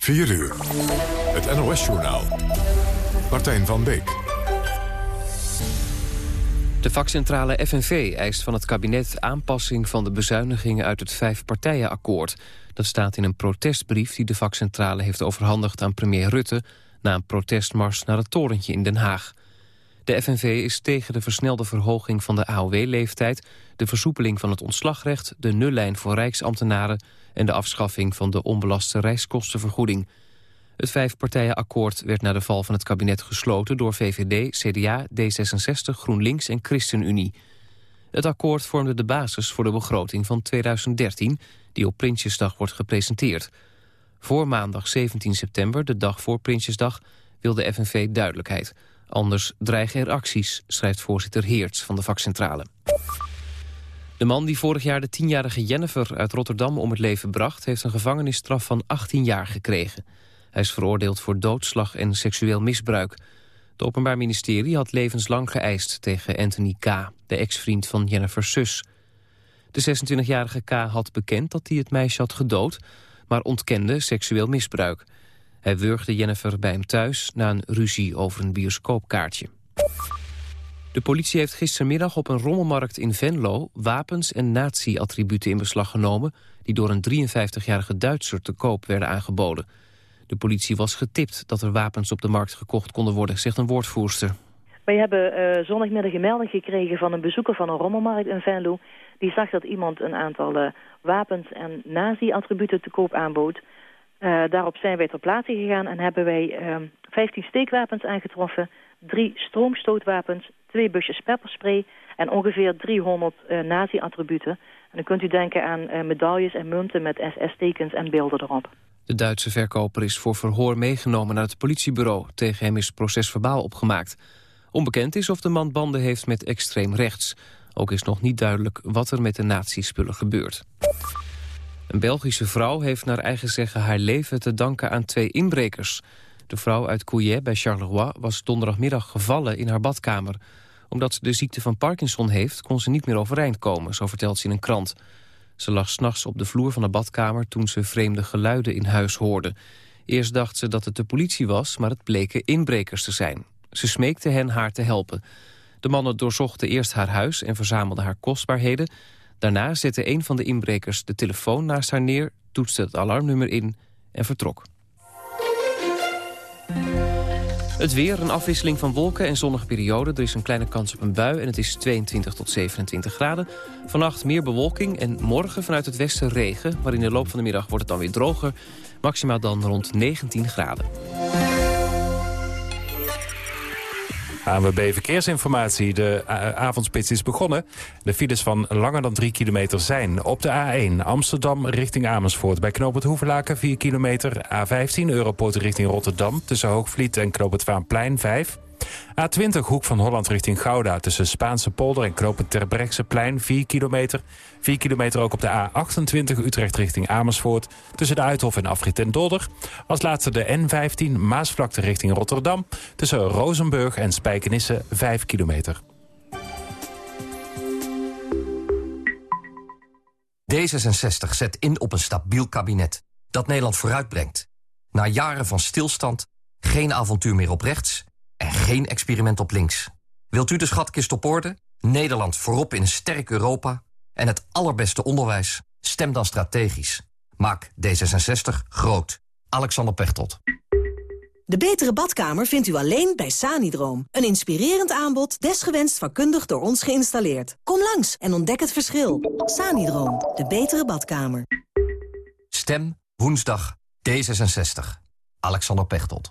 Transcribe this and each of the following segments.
4 uur. Het NOS-journaal. Martijn van Beek. De vakcentrale FNV eist van het kabinet aanpassing van de bezuinigingen uit het vijfpartijenakkoord. Dat staat in een protestbrief die de vakcentrale heeft overhandigd aan premier Rutte... na een protestmars naar het torentje in Den Haag. De FNV is tegen de versnelde verhoging van de AOW-leeftijd... de versoepeling van het ontslagrecht, de nullijn voor rijksambtenaren... en de afschaffing van de onbelaste reiskostenvergoeding. Het vijfpartijenakkoord werd na de val van het kabinet gesloten... door VVD, CDA, D66, GroenLinks en ChristenUnie. Het akkoord vormde de basis voor de begroting van 2013... die op Prinsjesdag wordt gepresenteerd. Voor maandag 17 september, de dag voor Prinsjesdag... wil de FNV duidelijkheid... Anders dreigen er acties, schrijft voorzitter Heerts van de vakcentrale. De man die vorig jaar de tienjarige Jennifer uit Rotterdam om het leven bracht... heeft een gevangenisstraf van 18 jaar gekregen. Hij is veroordeeld voor doodslag en seksueel misbruik. Het Openbaar Ministerie had levenslang geëist tegen Anthony K., de ex-vriend van Jennifer's zus. De 26-jarige K. had bekend dat hij het meisje had gedood... maar ontkende seksueel misbruik. Hij wurgde Jennifer bij hem thuis na een ruzie over een bioscoopkaartje. De politie heeft gistermiddag op een rommelmarkt in Venlo... wapens en nazi-attributen in beslag genomen... die door een 53-jarige Duitser te koop werden aangeboden. De politie was getipt dat er wapens op de markt gekocht konden worden... zegt een woordvoerster. Wij hebben uh, zondagmiddag een melding gekregen van een bezoeker van een rommelmarkt in Venlo. Die zag dat iemand een aantal uh, wapens en nazi-attributen te koop aanbood... Uh, daarop zijn wij ter plaatse gegaan en hebben wij uh, 15 steekwapens aangetroffen, drie stroomstootwapens, twee busjes pepperspray en ongeveer 300 uh, nazi-attributen. En dan kunt u denken aan uh, medailles en munten met SS-tekens en beelden erop. De Duitse verkoper is voor verhoor meegenomen naar het politiebureau. Tegen hem is procesverbaal opgemaakt. Onbekend is of de man banden heeft met extreem rechts. Ook is nog niet duidelijk wat er met de nazi-spullen gebeurt. Een Belgische vrouw heeft naar eigen zeggen haar leven te danken aan twee inbrekers. De vrouw uit Couillet bij Charleroi was donderdagmiddag gevallen in haar badkamer. Omdat ze de ziekte van Parkinson heeft, kon ze niet meer overeind komen, zo vertelt ze in een krant. Ze lag s'nachts op de vloer van de badkamer toen ze vreemde geluiden in huis hoorde. Eerst dacht ze dat het de politie was, maar het bleken inbrekers te zijn. Ze smeekte hen haar te helpen. De mannen doorzochten eerst haar huis en verzamelden haar kostbaarheden... Daarna zette een van de inbrekers de telefoon naast haar neer... toetste het alarmnummer in en vertrok. Het weer, een afwisseling van wolken en zonnige perioden. Er is een kleine kans op een bui en het is 22 tot 27 graden. Vannacht meer bewolking en morgen vanuit het westen regen... maar in de loop van de middag wordt het dan weer droger. Maximaal dan rond 19 graden. ANWB Verkeersinformatie. De avondspits is begonnen. De files van langer dan 3 kilometer zijn. Op de A1 Amsterdam richting Amersfoort. Bij Knoop het Hoevelaken 4 kilometer. A15 Europoort richting Rotterdam. Tussen Hoogvliet en Knoop het Vaanplein 5. A20 Hoek van Holland richting Gouda. Tussen Spaanse polder en Knoop het plein 4 kilometer. 4 kilometer ook op de A28 Utrecht richting Amersfoort. Tussen de Uithof en Afrit en Dodder. Als laatste de N15 Maasvlakte richting Rotterdam. Tussen Rozenburg en Spijkenisse 5 kilometer. D66 zet in op een stabiel kabinet dat Nederland vooruitbrengt. Na jaren van stilstand, geen avontuur meer op rechts en geen experiment op links. Wilt u de schatkist op orde? Nederland voorop in een sterk Europa en het allerbeste onderwijs? Stem dan strategisch. Maak D66 groot. Alexander Pechtold. De betere badkamer vindt u alleen bij Sanidroom. Een inspirerend aanbod, desgewenst vakkundig door ons geïnstalleerd. Kom langs en ontdek het verschil. Sanidroom, de betere badkamer. Stem woensdag D66. Alexander Pechtold.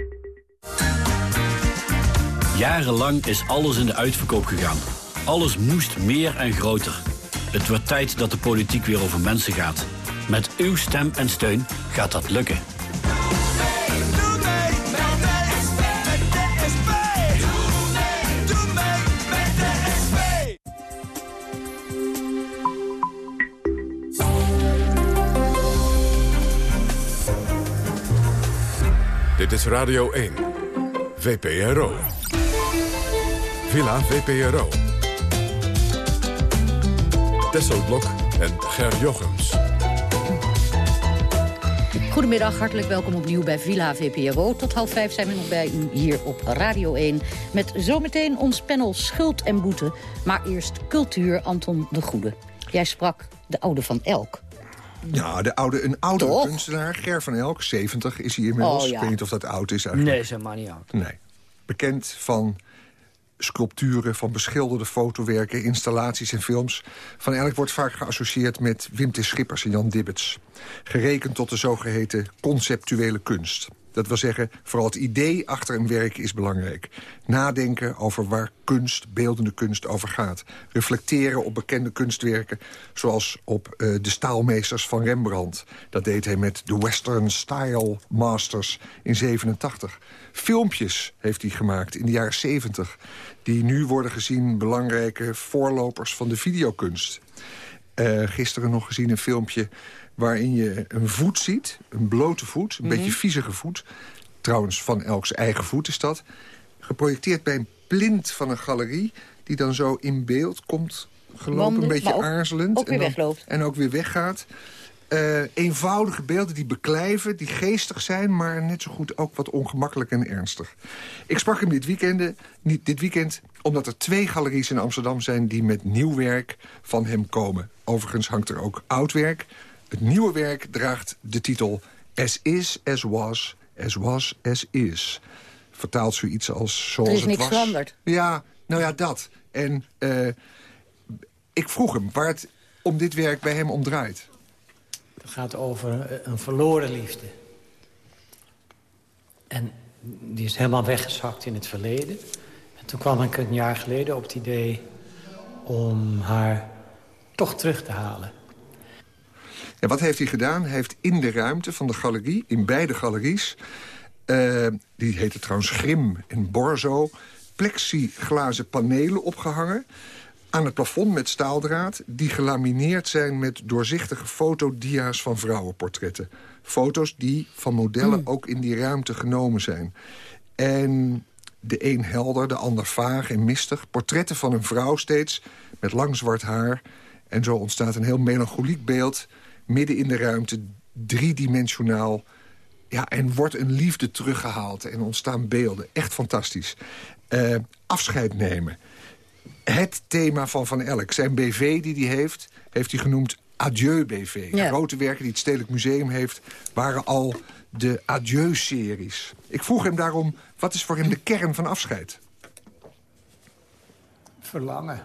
Jarenlang is alles in de uitverkoop gegaan. Alles moest meer en groter. Het wordt tijd dat de politiek weer over mensen gaat. Met uw stem en steun gaat dat lukken. Dit is Radio 1. VPRO. Villa VPRO. Tesselblok en Ger Jochems. Goedemiddag, hartelijk welkom opnieuw bij Villa VPRO. Tot half vijf zijn we nog bij u hier op Radio 1. Met zometeen ons panel Schuld en Boete. Maar eerst cultuur, Anton de Goede. Jij sprak de oude van Elk. Ja, de oude, een oude kunstenaar, Ger van Elk, 70 is hij inmiddels. Oh, ja. Ik weet niet of dat oud is eigenlijk. Nee, zeg maar niet oud. Nee. Bekend van sculpturen, van beschilderde fotowerken, installaties en films. Van Elk wordt vaak geassocieerd met Wim T. Schippers en Jan Dibbets. Gerekend tot de zogeheten conceptuele kunst. Dat wil zeggen, vooral het idee achter een werk is belangrijk. Nadenken over waar kunst, beeldende kunst, over gaat. Reflecteren op bekende kunstwerken, zoals op uh, de staalmeesters van Rembrandt. Dat deed hij met de Western Style Masters in 87. Filmpjes heeft hij gemaakt in de jaren 70... die nu worden gezien belangrijke voorlopers van de videokunst. Uh, gisteren nog gezien een filmpje waarin je een voet ziet, een blote voet, een beetje viezige voet. Trouwens, van Elks eigen voet is dat. Geprojecteerd bij een plint van een galerie... die dan zo in beeld komt gelopen, een beetje ook- aarzelend. ook weer en dan- wegloopt. En ook weer weggaat. Eh, eenvoudige beelden die beklijven, die geestig zijn... maar net zo goed ook wat ongemakkelijk en ernstig. Ik sprak hem dit weekend, niet dit weekend omdat er twee galeries in Amsterdam zijn... die met nieuw werk van hem komen. Overigens hangt er ook oud werk. Het nieuwe werk draagt de titel As is, as was, as was, as is. Vertaalt zoiets als zoals Er is het niks was. veranderd. Ja, nou ja, dat. En eh, ik vroeg hem waar het om dit werk bij hem om draait. Het gaat over eh, een verloren liefde. En die is helemaal weggezakt in het verleden. En toen kwam ik een jaar geleden op het idee om haar toch terug te halen. En wat heeft hij gedaan? Hij heeft in de ruimte van de galerie, in beide galeries... eh, die heten trouwens Grim en Borzo... plexiglazen panelen opgehangen aan het plafond met staaldraad... die gelamineerd zijn met doorzichtige fotodia's van vrouwenportretten. Foto's die van modellen ook in die ruimte genomen zijn. En de een helder, de ander vaag en mistig. Portretten van een vrouw steeds, met lang zwart haar. En zo ontstaat een heel melancholiek beeld... midden in de ruimte, driedimensionaal... Ja, en wordt een liefde teruggehaald en ontstaan beelden. Echt fantastisch. Eh, afscheid nemen. Het thema van Van Elk, zijn BV die hij heeft... heeft hij genoemd Adieu BV. Ja. Grote werken die het Stedelijk Museum heeft... waren al de Adieu-series. Ik vroeg hem daarom, wat is voor hem de kern van afscheid? Verlangen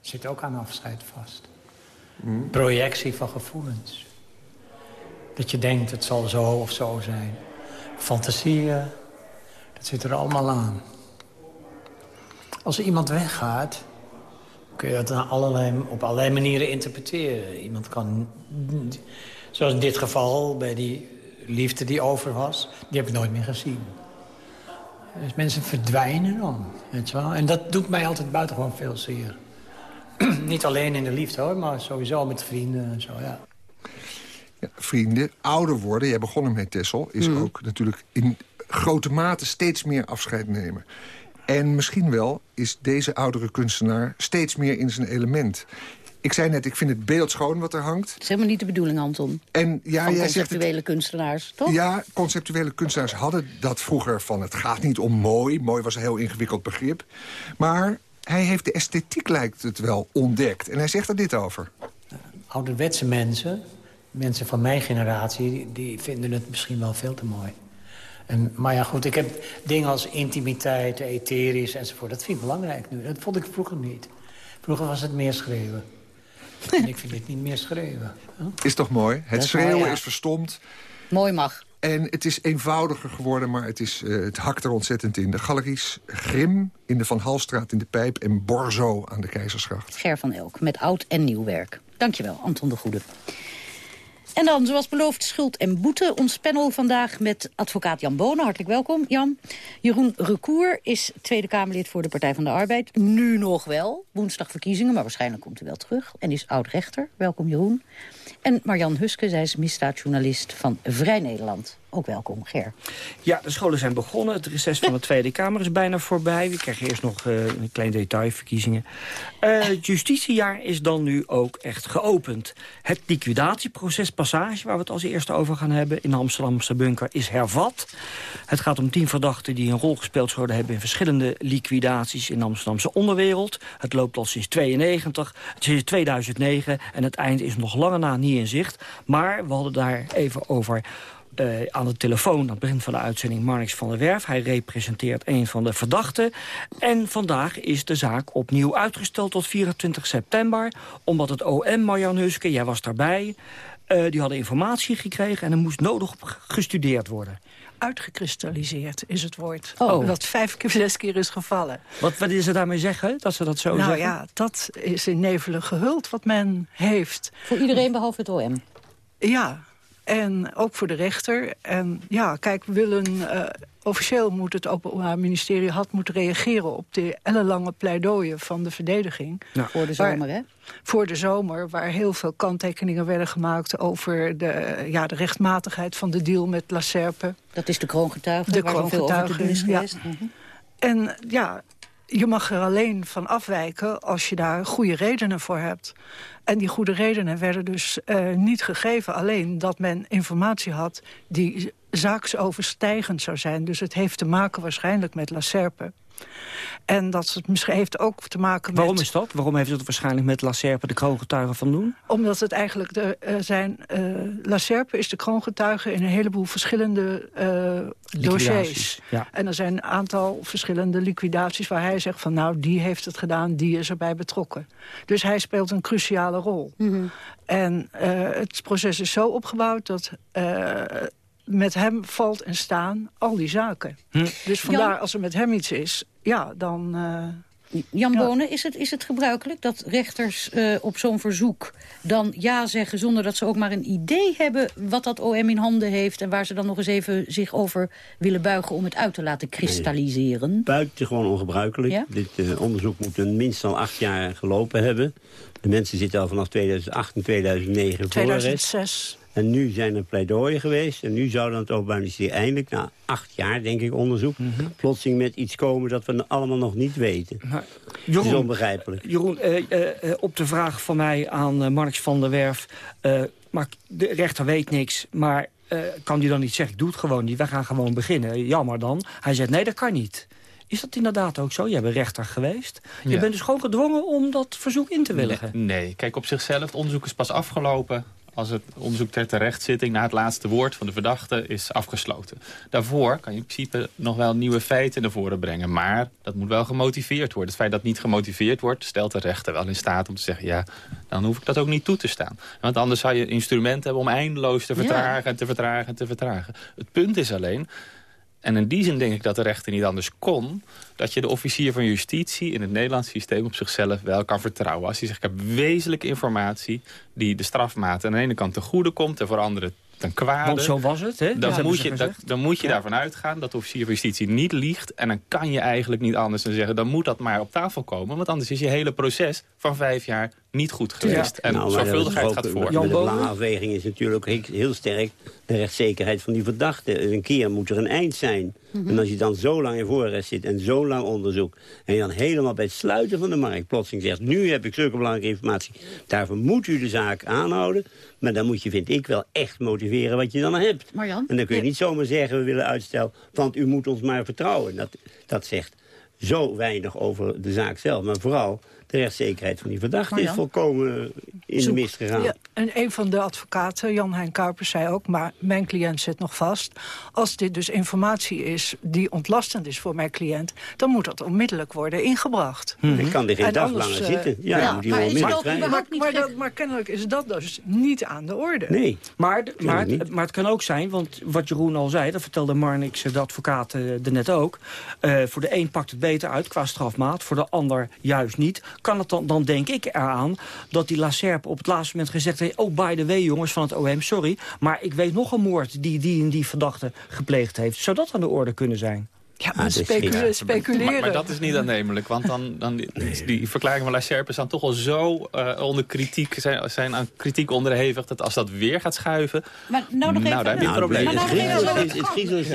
zit ook aan afscheid vast. Projectie van gevoelens. Dat je denkt, het zal zo of zo zijn. Fantasieën, dat zit er allemaal aan. Als er iemand weggaat, kun je dat allerlei, op allerlei manieren interpreteren. Iemand kan, zoals in dit geval, bij die liefde die over was... die heb ik nooit meer gezien. Dus mensen verdwijnen dan, wel. En dat doet mij altijd buitengewoon veel zeer. Niet alleen in de liefde, hoor, maar sowieso met vrienden en zo, ja. Ja, vrienden, ouder worden, jij begon ermee Tessel... is ook natuurlijk in grote mate steeds meer afscheid nemen. En misschien wel is deze oudere kunstenaar steeds meer in zijn element. Ik zei net, ik vind het beeld schoon wat er hangt. Dat is helemaal niet de bedoeling, Anton. En ja, van jij zegt het, conceptuele kunstenaars, toch? Ja, conceptuele kunstenaars hadden dat vroeger van... het gaat niet om mooi. Mooi was een heel ingewikkeld begrip. Maar hij heeft de esthetiek, lijkt het wel, ontdekt. En hij zegt er dit over. Ouderwetse mensen mensen van mijn generatie, die, vinden het misschien wel veel te mooi. En, maar ja, goed, ik heb dingen als intimiteit, etherisch enzovoort. Dat vind ik belangrijk nu. Dat vond ik vroeger niet. Vroeger was het meer schreeuwen. en ik vind dit niet meer schreeuwen. Is toch mooi? Het schreeuwen is verstomd. Mooi mag. En het is eenvoudiger geworden, maar het, is, uh, het hakt er ontzettend in. De galeries Grim in de Van Halstraat in de Pijp... en Borzo aan de Keizersgracht. Ger van Elk, met oud en nieuw werk. Dankjewel, Anton de Goede. En dan, zoals beloofd, schuld en boete. Ons panel vandaag met advocaat Jan Bonen. Hartelijk welkom, Jan. Jeroen Recour is Tweede Kamerlid voor de Partij van de Arbeid. Nu nog wel. Woensdag verkiezingen, maar waarschijnlijk komt hij wel terug. En is oud-rechter. Welkom, Jeroen. En Marjan Huske, zij is misdaadjournalist van Vrij Nederland. Ook welkom, Ger. Ja, de scholen zijn begonnen. Het reces van de Tweede Kamer is bijna voorbij. We krijgen eerst nog uh, een klein detail, verkiezingen. Uh, het justitiejaar is dan nu ook echt geopend. Het liquidatieproces Passage, waar we het als eerste over gaan hebben... in de Amsterdamse bunker, is hervat. Het gaat om tien verdachten die een rol gespeeld zouden hebben... in verschillende liquidaties in de Amsterdamse onderwereld. Het loopt al sinds 92, sinds 2009 en het eind is nog lange na niet in zicht. Maar we hadden daar even over uh, aan de telefoon aan het begin van de uitzending Marnix van der Werf. Hij representeert een van de verdachten. En vandaag is de zaak opnieuw uitgesteld tot 24 september. Omdat het OM, Marjan Huske, jij was daarbij... Uh, die hadden informatie gekregen en er moest nodig gestudeerd worden. Uitgekristalliseerd is het woord. Oh. Dat vijf keer, zes keer is gevallen. Wat, wat is er daarmee zeggen, dat ze dat zo nou, zeggen? Nou ja, dat is in nevelen gehuld wat men heeft. Voor iedereen behalve het OM? Ja, en ook voor de rechter. En ja, kijk, we willen... Uh, officieel moet het Openbaar Ministerie had moeten reageren... op de ellenlange pleidooien van de verdediging. Ja. Voor de zomer, hè? Voor de zomer, waar heel veel kanttekeningen werden gemaakt... over de, ja, de rechtmatigheid van de deal met La Serpe. Dat is de kroongetuige, de waar kroongetuige, veel over te doen is geweest. Ja. Mhm. En ja, je mag er alleen van afwijken als je daar goede redenen voor hebt. En die goede redenen werden dus uh, niet gegeven. Alleen dat men informatie had die zaaksoverstijgend zou zijn. Dus het heeft te maken waarschijnlijk met La Serpe. En dat het misschien heeft ook te maken met... Waarom is dat? Waarom heeft het waarschijnlijk met La Serpe de kroongetuigen van doen? Omdat het eigenlijk de, uh, zijn... Uh, La Serpe is de kroongetuige in een heleboel verschillende uh, dossiers. Ja. En er zijn een aantal verschillende liquidaties waar hij zegt van... nou, die heeft het gedaan, die is erbij betrokken. Dus hij speelt een cruciale rol. Mm -hmm. En het proces is zo opgebouwd dat met hem valt en staan al die zaken. Hm. Dus vandaar, als er met hem iets is, ja, dan... Uh, Jan ja. Bonen, is het, is het gebruikelijk dat rechters uh, op zo'n verzoek dan ja zeggen... zonder dat ze ook maar een idee hebben wat dat OM in handen heeft... en waar ze dan nog eens even zich over willen buigen om het uit te laten kristalliseren? Nee, buitengewoon ongebruikelijk. Ja? Dit uh, onderzoek moet minstens al acht jaar gelopen hebben. De mensen zitten al vanaf 2008 en 2009 2006. En nu zijn er pleidooien geweest. En nu zou dan het Openbaar Ministerie eindelijk, na acht jaar denk ik onderzoek... Mm -hmm. plotseling met iets komen dat we allemaal nog niet weten. Maar, Jeroen, dat is onbegrijpelijk. Jeroen, uh, uh, op de vraag van mij aan uh, Marx van der Werf... maar de rechter weet niks, maar kan die dan niet zeggen... ik doe het gewoon niet, we gaan gewoon beginnen. Jammer dan. Hij zegt, nee, dat kan niet. Is dat inderdaad ook zo? Je bent rechter geweest. Je ja. bent dus gewoon gedwongen om dat verzoek in te willigen. Nee, nee, kijk, op zichzelf, het onderzoek is pas afgelopen als het onderzoek ter terechtzitting na het laatste woord van de verdachte is afgesloten. Daarvoor kan je in principe nog wel nieuwe feiten naar voren brengen. Maar dat moet wel gemotiveerd worden. Het feit dat niet gemotiveerd wordt, stelt de rechter wel in staat om te zeggen... ja, dan hoef ik dat ook niet toe te staan. Want anders zou je instrumenten hebben om eindeloos te vertragen... en te vertragen en te vertragen. Het punt is alleen... En in die zin denk ik dat de rechter niet anders kon... dat je de officier van justitie in het Nederlands systeem op zichzelf wel kan vertrouwen. Als hij zegt, ik heb wezenlijke informatie die de strafmaat aan de ene kant ten goede komt... en voor anderen ten kwade. Want zo was het, hè? Dan, moet je, dan, dan moet je ja. daarvan uitgaan dat de officier van justitie niet liegt. En dan kan je eigenlijk niet anders dan zeggen... dan moet dat maar op tafel komen. Want anders is je hele proces van vijf jaar niet goed geweest. Ja. En nou, zorgvuldigheid gaat voor. De afweging is natuurlijk heel, heel sterk de rechtszekerheid van die verdachte. Een keer moet er een eind zijn. Mm -hmm. En als je dan zo lang in voorarrest zit en zo lang onderzoek... en je dan helemaal bij het sluiten van de markt plotseling zegt... nu heb ik zulke belangrijke informatie, daarvoor moet u de zaak aanhouden... maar dan moet je, vind ik, wel echt motiveren wat je dan hebt. Marjan? En dan kun je ja. niet zomaar zeggen, we willen uitstel... want u moet ons maar vertrouwen. Dat, dat zegt zo weinig over de zaak zelf, maar vooral de rechtszekerheid van die verdachte is volkomen in Zoek. de mist gegaan. Ja, en een van de advocaten, Jan-Hein Kuipers, zei ook... maar mijn cliënt zit nog vast. Als dit dus informatie is die ontlastend is voor mijn cliënt... dan moet dat onmiddellijk worden ingebracht. Hmm. Ik kan er geen dag langer zitten. Ja, ja moet maar, maar, maar, dat, maar, kennelijk is dat dus niet aan de orde. Nee. Maar, maar, maar het kan ook zijn, want wat Jeroen al zei... dat vertelde Marnix, de advocaat, uh, net ook... Uh, voor de een pakt het beter uit qua strafmaat, voor de ander juist niet. Kan het dan, dan denk ik eraan dat die Lacerpe op het laatste moment gezegd heeft... oh, by the way, jongens van het OM, sorry... maar ik weet nog een moord die die en die verdachte gepleegd heeft. Zou dat aan de orde kunnen zijn? Ja, maar speculeren. speculeren. Maar, dat is niet aannemelijk, want dan, dan die, die verklaring van La Sherpe staan toch al zo uh, onder kritiek, zijn, zijn aan kritiek onderhevig, dat als dat weer gaat schuiven, maar nou, nog nou daar heb je een probleem. Het griezelig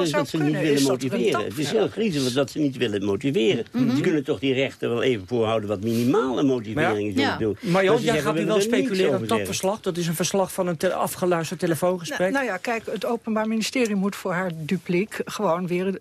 is, dat ze niet willen motiveren. Het is heel griezelig dat ze niet willen motiveren. Ze kunnen toch die rechter wel even voorhouden wat minimale motivering is. doen. Maar joh, jij gaat nu wel speculeren op dat verslag. Dat is een verslag van een afgeluisterd telefoongesprek. Nou ja, kijk, het Openbaar Ministerie moet voor haar dupliek gewoon weer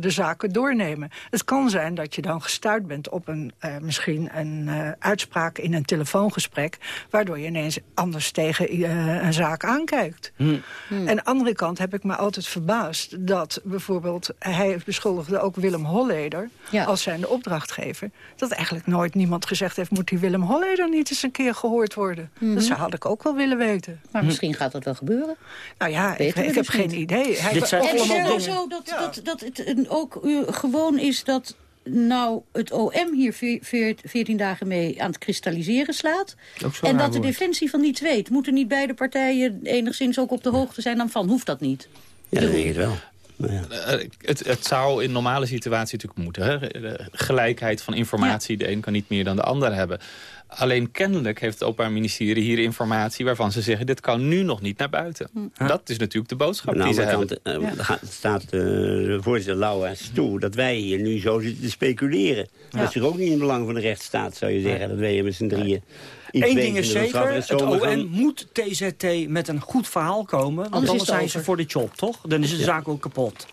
de zaken doornemen. Het kan zijn dat je dan gestuurd bent op een, uh, misschien een uh, uitspraak in een telefoongesprek... waardoor je ineens anders tegen een zaak aankijkt. Hmm. Hmm. En aan de andere kant heb ik me altijd verbaasd dat bijvoorbeeld... hij beschuldigde ook Willem Holleder ja. als zijn opdrachtgever... dat eigenlijk nooit niemand gezegd heeft... moet die Willem Holleder niet eens een keer gehoord worden? -hmm. Dat zou, had ik ook wel willen weten. Maar misschien gaat dat wel gebeuren. Nou ja, ik, ik, heb dus geen idee. Hij Dit zijn allemaal dingen... Zo dat, dat, dat het ook gewoon is dat nou het OM hier 14 dagen mee aan het kristalliseren slaat. En dat de defensie van niets weet. Moeten niet beide partijen enigszins ook op de hoogte zijn dan van? Hoeft dat niet? Ja, dat denk ik wel. Ja. Eh, het, het, zou in normale situatie natuurlijk moeten. Hè? De gelijkheid van informatie, de een kan niet meer dan de ander hebben. Alleen kennelijk heeft het Openbaar Ministerie hier informatie... waarvan ze zeggen, dit kan nu nog niet naar buiten. Hm. Dat is natuurlijk de boodschap die ze hebben. Uh, ja. staat uh, de voorzitter Lauwers toe... dat wij hier nu zo zitten te speculeren. Dat is toch ook niet in het belang van de rechtsstaat, zou je zeggen. Dat wij hier met z'n drieën... Eén ding is zeker, het OM moet TZT met een goed verhaal komen. Want anders, zijn ze voor de job, toch? Dan is de zaak ook kapot.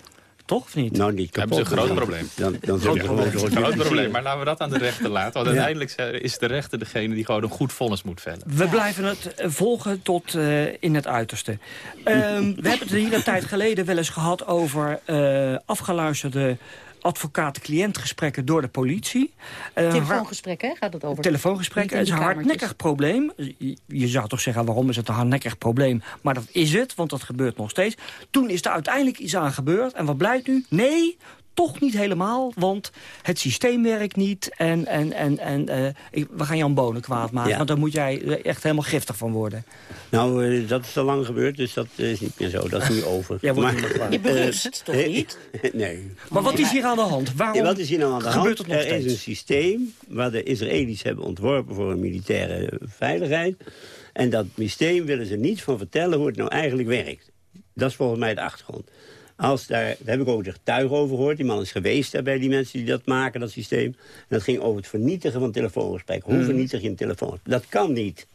Toch of niet? Nou, niet kapot. Hebben ze een groot probleem. Dan, dan zijn ze gewoon een groot probleem. Maar laten we dat aan de rechter laten. Want uiteindelijk is de rechter degene die gewoon een goed vonnis moet vellen. We blijven het eh, volgen tot uh, in het uiterste. Um, we hebben het hier een tijd geleden wel eens gehad over uh, afgeluisterde advocaat-cliëntgesprekken door de politie. Uh, telefoongesprekken, gaat het over? Telefoongesprekken, het is een hardnekkig probleem. Je zou toch zeggen, waarom is het een hardnekkig probleem? Maar dat is het, want dat gebeurt nog steeds. Toen is er uiteindelijk iets aan gebeurd. En wat blijkt nu? Nee, toch niet helemaal, want het systeem werkt niet. En, en, en, en uh, we gaan Jan Bonen kwaad maken, want daar moet jij echt helemaal giftig van worden. Nou, uh, dat is al lang gebeurd, dus dat is niet meer zo. Dat is nu over. Ja, maar, je berust toch niet? nee. Maar wat is hier aan de hand? Waarom ja, wat is hier nou aan de hand? Het nog er is een systeem waar de Israëli's hebben ontworpen voor een militaire veiligheid. En dat systeem willen ze niet van vertellen hoe het nou eigenlijk werkt. Dat is volgens mij de achtergrond. Als daar, daar heb ik ook de getuige over gehoord. Die man is geweest daar bij die mensen die dat maken, dat systeem. En dat ging over het vernietigen van telefoongesprekken. Hoe hmm. vernietig je een telefoongesprek? Dat kan niet.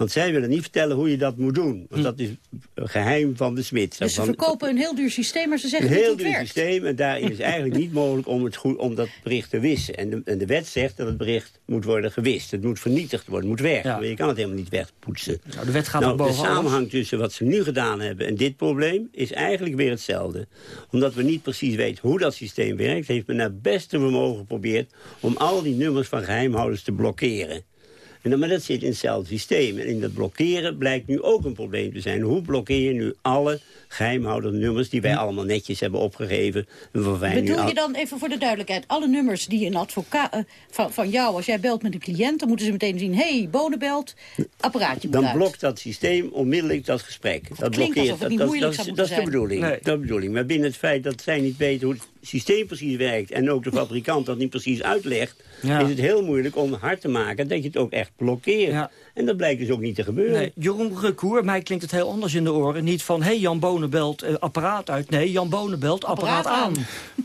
Want zij willen niet vertellen hoe je dat moet doen. Want hm. dat is geheim van de smid. Dus ze verkopen een heel duur systeem, maar ze zeggen een heel duur systeem. En daar is eigenlijk niet mogelijk om, het goed, om dat bericht te wissen. En de, en de wet zegt dat het bericht moet worden gewist. Het moet vernietigd worden, het moet weg. Maar je kan het helemaal niet wegpoetsen. Nou, de wet gaat nou, boven De samenhang tussen wat ze nu gedaan hebben en dit probleem... is eigenlijk weer hetzelfde. Omdat we niet precies weten hoe dat systeem werkt... heeft men naar beste vermogen geprobeerd... om al die nummers van geheimhouders te blokkeren. En dan, maar dat zit in hetzelfde systeem. En in dat blokkeren blijkt nu ook een probleem te zijn. Hoe blokkeer je nu alle nummers die wij hm. allemaal netjes hebben opgegeven? Bedoel je dan, even voor de duidelijkheid... alle nummers die een advocaat uh, van, van jou, als jij belt met een cliënt... dan moeten ze meteen zien, hé, hey, Bonen belt, apparaatje Dan blokt dat systeem onmiddellijk dat gesprek. Dat, dat blokkeert. Dat, dat, dat, dat, is de bedoeling. Nee. Dat is de bedoeling. Maar binnen het feit dat zij niet weten hoe het systeem precies werkt... en ook de fabrikant dat niet precies uitlegt... is het heel moeilijk om hard te maken dat je het ook echt blokkeert. En dat blijkt dus ook niet te gebeuren. Nee, Jeroen Recour, mij klinkt het heel anders in de oren. Niet van, hé, hey, Jan Bonen belt uh, apparaat uit. Nee, Jan Bonen belt apparaat, aan.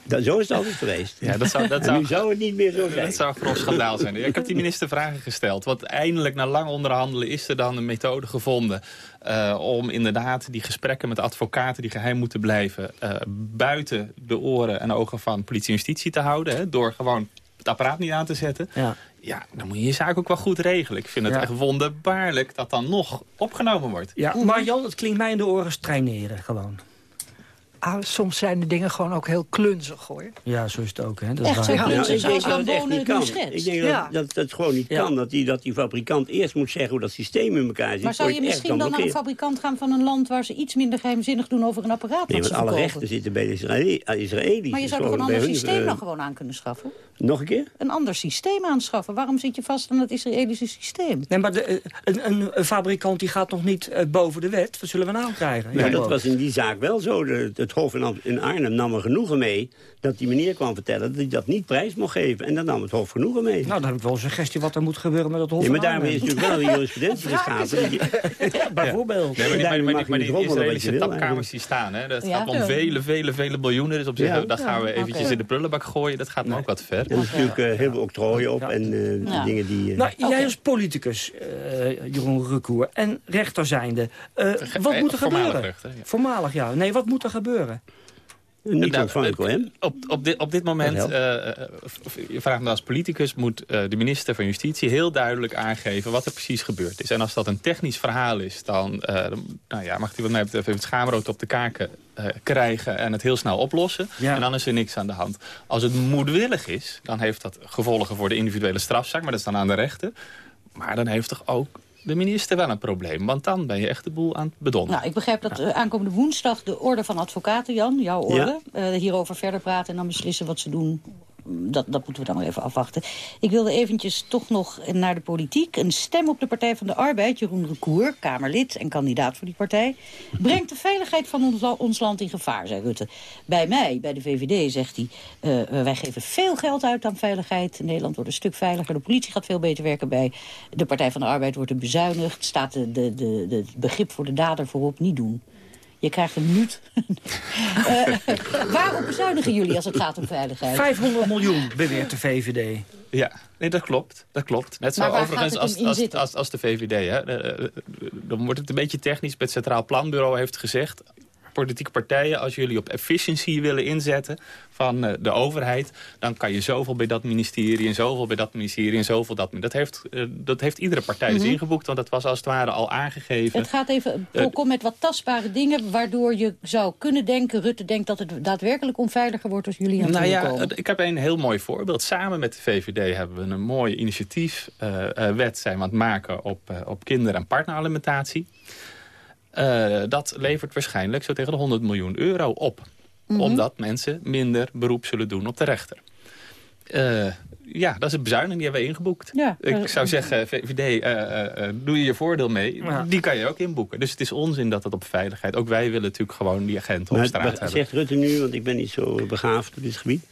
Dat, zo is het altijd geweest. Ja, dat zou, dat zou, nu zou het niet meer zo zijn. Dat zou een gros schandaal zijn. Ik heb die minister vragen gesteld. Want eindelijk, na lang onderhandelen, is er dan een methode gevonden... Uh, om inderdaad die gesprekken met advocaten die geheim moeten blijven... Uh, buiten de oren en ogen van politie en justitie te houden. Hè, door gewoon het apparaat niet aan te zetten. Ja. Ja, dan moet je je zaak ook wel goed regelen. Ik vind het echt wonderbaarlijk dat dan nog opgenomen wordt. Ja, maar Jan, het klinkt mij in de oren traineren gewoon. Ah, soms zijn de dingen gewoon ook heel klunzig, hoor. Ja, zo is het ook. Hè? Dat Echt zo ja. ik denk dat het echt niet kan. Ik denk dat, dat, het gewoon niet kan. Dat die, dat die fabrikant eerst moet zeggen hoe dat systeem in elkaar zit. Maar zou je misschien dan naar een fabrikant gaan van een land... waar ze iets minder geheimzinnig doen over een apparaat Nee, want alle rechten zitten bij de Israëli's. Maar je zou toch een ander systeem uh, dan gewoon aan kunnen schaffen? Nog een keer? Een ander systeem aanschaffen. Waarom zit je vast aan het Israëlische systeem? Nee, maar de, eh, een, een, een, fabrikant die gaat nog niet boven de wet. Wat zullen we nou krijgen? Ja, dat was in die zaak wel zo. De, het Hof in, in Arnhem nam er genoegen mee dat die meneer kwam vertellen dat hij dat niet prijs mocht geven. En dan nam het Hof genoegen mee. Nou, dan heb ik wel een suggestie wat er moet gebeuren met het Hof. Ja, maar daarmee is natuurlijk wel een jurisprudentie geschapen. ja, bijvoorbeeld. Nee, maar die, maar die, maar die, Israëlische tapkamers die staan, hè, dat gaat om vele, vele, vele miljoenen. Dus op zich, ja. dat gaan we eventjes in de prullenbak gooien. Dat gaat me ook wat ver. En er is natuurlijk uh, heel veel octrooien op en uh, dingen die... Uh, nou, jij als politicus, Jeroen Recour, en rechter zijnde, wat moet er gebeuren? Rechter, Voormalig, ja. Nee, wat moet er gebeuren? Niet nou, ontvankelijk, hè? Op, op, dit, op dit moment, uh, je vraagt me als politicus... moet uh, de minister van Justitie heel duidelijk aangeven... wat er precies gebeurd is. En als dat een technisch verhaal is... dan uh, nou ja, mag hij wat mij betreft even het schaamrood op de kaken krijgen... en het heel snel oplossen. Ja. En dan is er niks aan de hand. Als het moedwillig is, dan heeft dat gevolgen voor de individuele strafzaak... maar dat is dan aan de rechter. Maar dan heeft toch ook de minister wel een probleem. Want dan ben je echt de boel aan het bedonderen. Nou, ik begrijp dat uh, aankomende woensdag de orde van advocaten, Jan, jouw orde... Ja. Uh, hierover verder praten en dan beslissen wat ze doen dat, dat moeten we dan maar even afwachten. Ik wilde eventjes toch nog naar de politiek. Een stem op de Partij van de Arbeid, Jeroen Recour, Kamerlid en kandidaat voor die partij... brengt de veiligheid van ons, ons land in gevaar, zei Rutte. Bij mij, bij de VVD, zegt hij... Uh, wij geven veel geld uit aan veiligheid. Nederland wordt een stuk veiliger. De politie gaat veel beter werken bij. De Partij van de Arbeid wordt er bezuinigd. Staat de begrip voor de dader voorop niet doen. Je krijgt een minuut. uh, waarom bezuinigen jullie als het gaat om veiligheid? 500 miljoen, beweert de VVD. Ja, nee, dat klopt. Dat klopt. Net zo overigens als, als, als, als, de VVD. Hè. Eh, dan wordt het een beetje technisch. Het Centraal Planbureau heeft gezegd politieke partijen... als jullie op efficiency willen inzetten van uh, de overheid... dan kan je zoveel bij dat ministerie en zoveel bij dat ministerie en zoveel dat... Dat heeft, uh, dat heeft iedere partij dus mm -hmm. ingeboekt, want dat was als het ware al aangegeven. Het gaat even uh, kom met wat tastbare dingen... waardoor je zou kunnen denken, Rutte denkt dat het daadwerkelijk onveiliger wordt... als jullie aan nou ja, komen. Ik heb een heel mooi voorbeeld. Samen met de VVD hebben we een mooi initiatiefwet zijn we aan het maken op, op kinder- en partneralimentatie. Uh, dat levert waarschijnlijk zo tegen de 100 miljoen euro op. Mm -hmm. Omdat mensen minder beroep zullen doen op de rechter. Uh, ja, dat is een bezuiniging, die hebben we ingeboekt. Ja, ik zou zeggen, VVD, uh, doe je je voordeel mee. Ja. Die kan je ook inboeken. Dus het is onzin dat het op veiligheid... Ook wij willen natuurlijk gewoon die agenten op straat hebben. Zegt Rutte nu, want ik ben niet zo begaafd op dit gebied...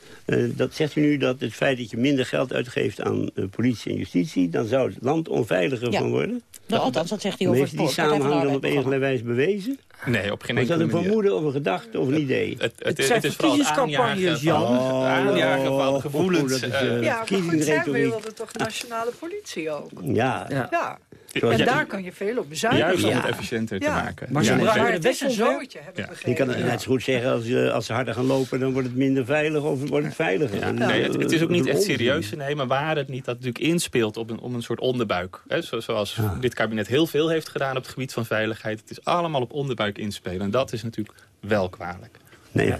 dat zegt u nu dat het feit dat je minder geld uitgeeft aan politie en justitie... dan zou het land onveiliger ja. van worden? Dat, althans, dat zegt hij over het die samenhang dan op enige wijze bewezen? Nee, op geen enkele manier. Is dat een vermoeden of een gedachte of een idee? Het, het, het, het is vooral het aanjagen van, oh, aanjagen van gevoelens. Oh, ja, maar goed, zij toch nationale politie ook? Ja. ja. ja. En ja, daar kan je veel op bezuinigen. Juist om ja. het efficiënter te maken. Maar, ja. maar het is een zootje, heb ik begrepen. Je kan het net zo goed zeggen, als, uh, als ze harder gaan lopen... dan wordt het minder veilig of wordt het veiliger. Nee, het, het, is ook niet echt serieus te nemen waar het niet dat natuurlijk inspeelt op een, op een soort onderbuik. Hè? Zoals dit kabinet heel veel heeft gedaan op het gebied van veiligheid. Het is allemaal op onderbuik inspelen. En dat is natuurlijk wel kwalijk. Nee, ja.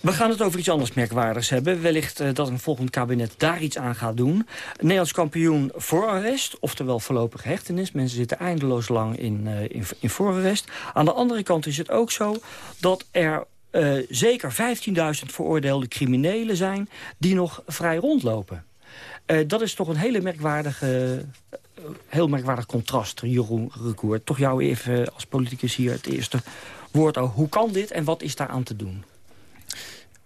We gaan het over iets anders merkwaardigs hebben. Wellicht uh, dat een volgend kabinet daar iets aan gaat doen. Nederlands kampioen voorarrest, oftewel voorlopige hechtenis. Mensen zitten eindeloos lang in, uh, in, in voorarrest. Aan de andere kant is het ook zo dat er uh, zeker 15.000 veroordeelde criminelen zijn... die nog vrij rondlopen. dat is toch een hele merkwaardige heel merkwaardig contrast, Jeroen Recour. Toch jou even als politicus hier het eerste woord. Hoe kan dit en wat is daar aan te doen?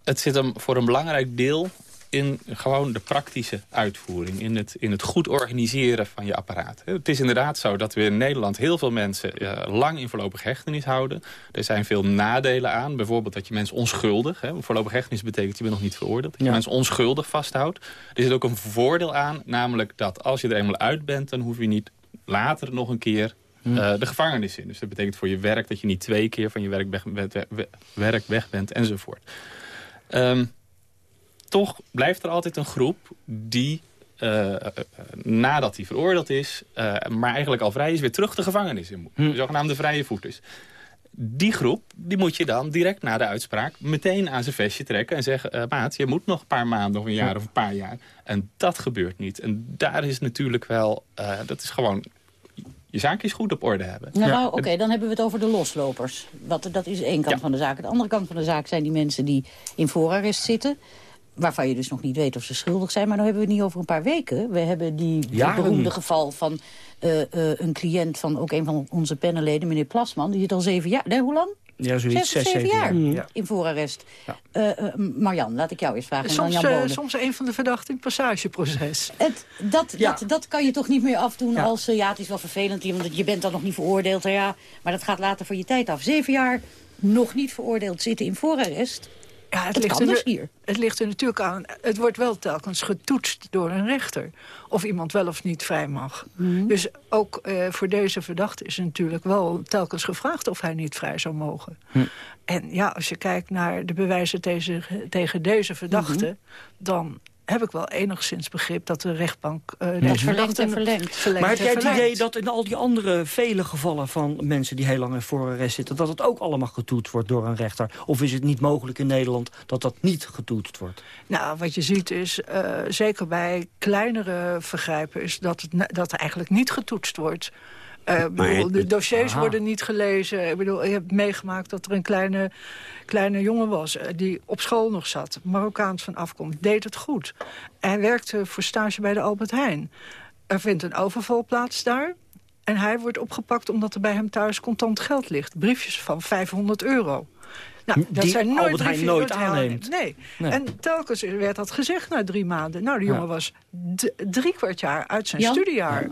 Het zit hem voor een belangrijk deel in gewoon de praktische uitvoering. In het, in het goed organiseren van je apparaat. Het is inderdaad zo dat we in Nederland heel veel mensen uh, lang in voorlopig hechtenis houden. Er zijn veel nadelen aan. Bijvoorbeeld dat je mensen onschuldig... Hè, voorlopig hechtenis betekent je bent nog niet veroordeeld. Dat je ja. mensen onschuldig vasthoudt. Er zit ook een voordeel aan. Namelijk dat als je er eenmaal uit bent... dan hoef je niet later nog een keer uh, de gevangenis in. Dus dat betekent voor je werk dat je niet twee keer van je werk weg, werk weg bent enzovoort. Um, toch blijft er altijd een groep die nadat hij veroordeeld is... maar eigenlijk al vrij is, weer terug de gevangenis in moet. Hm. Zogenaamde vrije voeters die groep die moet je dan direct na de uitspraak meteen aan zijn vestje trekken en zeggen... Uh, maat, je moet nog een paar maanden of een jaar of een paar jaar. En dat gebeurt niet. En daar is natuurlijk wel, dat is gewoon je zaakjes goed op orde hebben. Nou, ja. oké, dan hebben we het over de loslopers. Wat, dat is één kant van de zaak. De andere kant van de zaak zijn die mensen die in voorarrest zitten waarvan je dus nog niet weet of ze schuldig zijn. Maar nu hebben we het niet over een paar weken. We hebben die beroemde geval van uh, uh, een cliënt van ook een van onze panelleden, meneer Plasman. Die zit al zeven jaar... Nee, hoe lang? Ja, zoiets. Zes, zeven jaar ja. in voorarrest. Ja. Uh, Marjan, laat ik jou eens vragen. Soms, Jan soms een van de verdachten in het passageproces. Het, dat, ja. dat, dat kan je toch niet meer afdoen als... ja, het is wel vervelend, want je bent dan nog niet veroordeeld. Ja, maar dat gaat later voor je tijd af. Zeven jaar nog niet veroordeeld zitten in voorarrest. Ja, het, ligt er, dus hier. Het ligt er natuurlijk aan. Het wordt wel telkens getoetst door een rechter. Of iemand wel of niet vrij mag. Mhm. Dus ook eh, voor deze verdachte is natuurlijk wel telkens gevraagd... of hij niet vrij zou mogen. Hm. En ja, als je kijkt naar de bewijzen tegen, tegen deze verdachte... Mhm. dan heb ik wel enigszins begrip dat de rechtbank... Uh, dat verlengt en verlengt. maar heb jij het idee dat in al die andere vele gevallen van mensen die heel lang in voorarrest zitten... dat het ook allemaal getoetst wordt door een rechter? Of is het niet mogelijk in Nederland dat dat niet getoetst wordt? Nou, wat je ziet is, uh, zeker bij kleinere vergrijpen... is dat, het, dat er eigenlijk niet getoetst wordt... Uh, bedoel, de dossiers worden niet gelezen. Ik bedoel, je hebt meegemaakt dat er een kleine, kleine jongen was... Uh, die op school nog zat, Marokkaans van afkomst. Deed het goed. Hij werkte voor stage bij de Albert Heijn. Er vindt een overval plaats daar. En hij wordt opgepakt omdat er bij hem thuis contant geld ligt. Briefjes van 500 euro. Nou, dat die zijn nooit Albert Heijn nooit aanneemt. Nee. nee. En telkens werd dat gezegd na drie maanden. Nou, de jongen ja. was drie kwart jaar uit zijn Jan? studiejaar.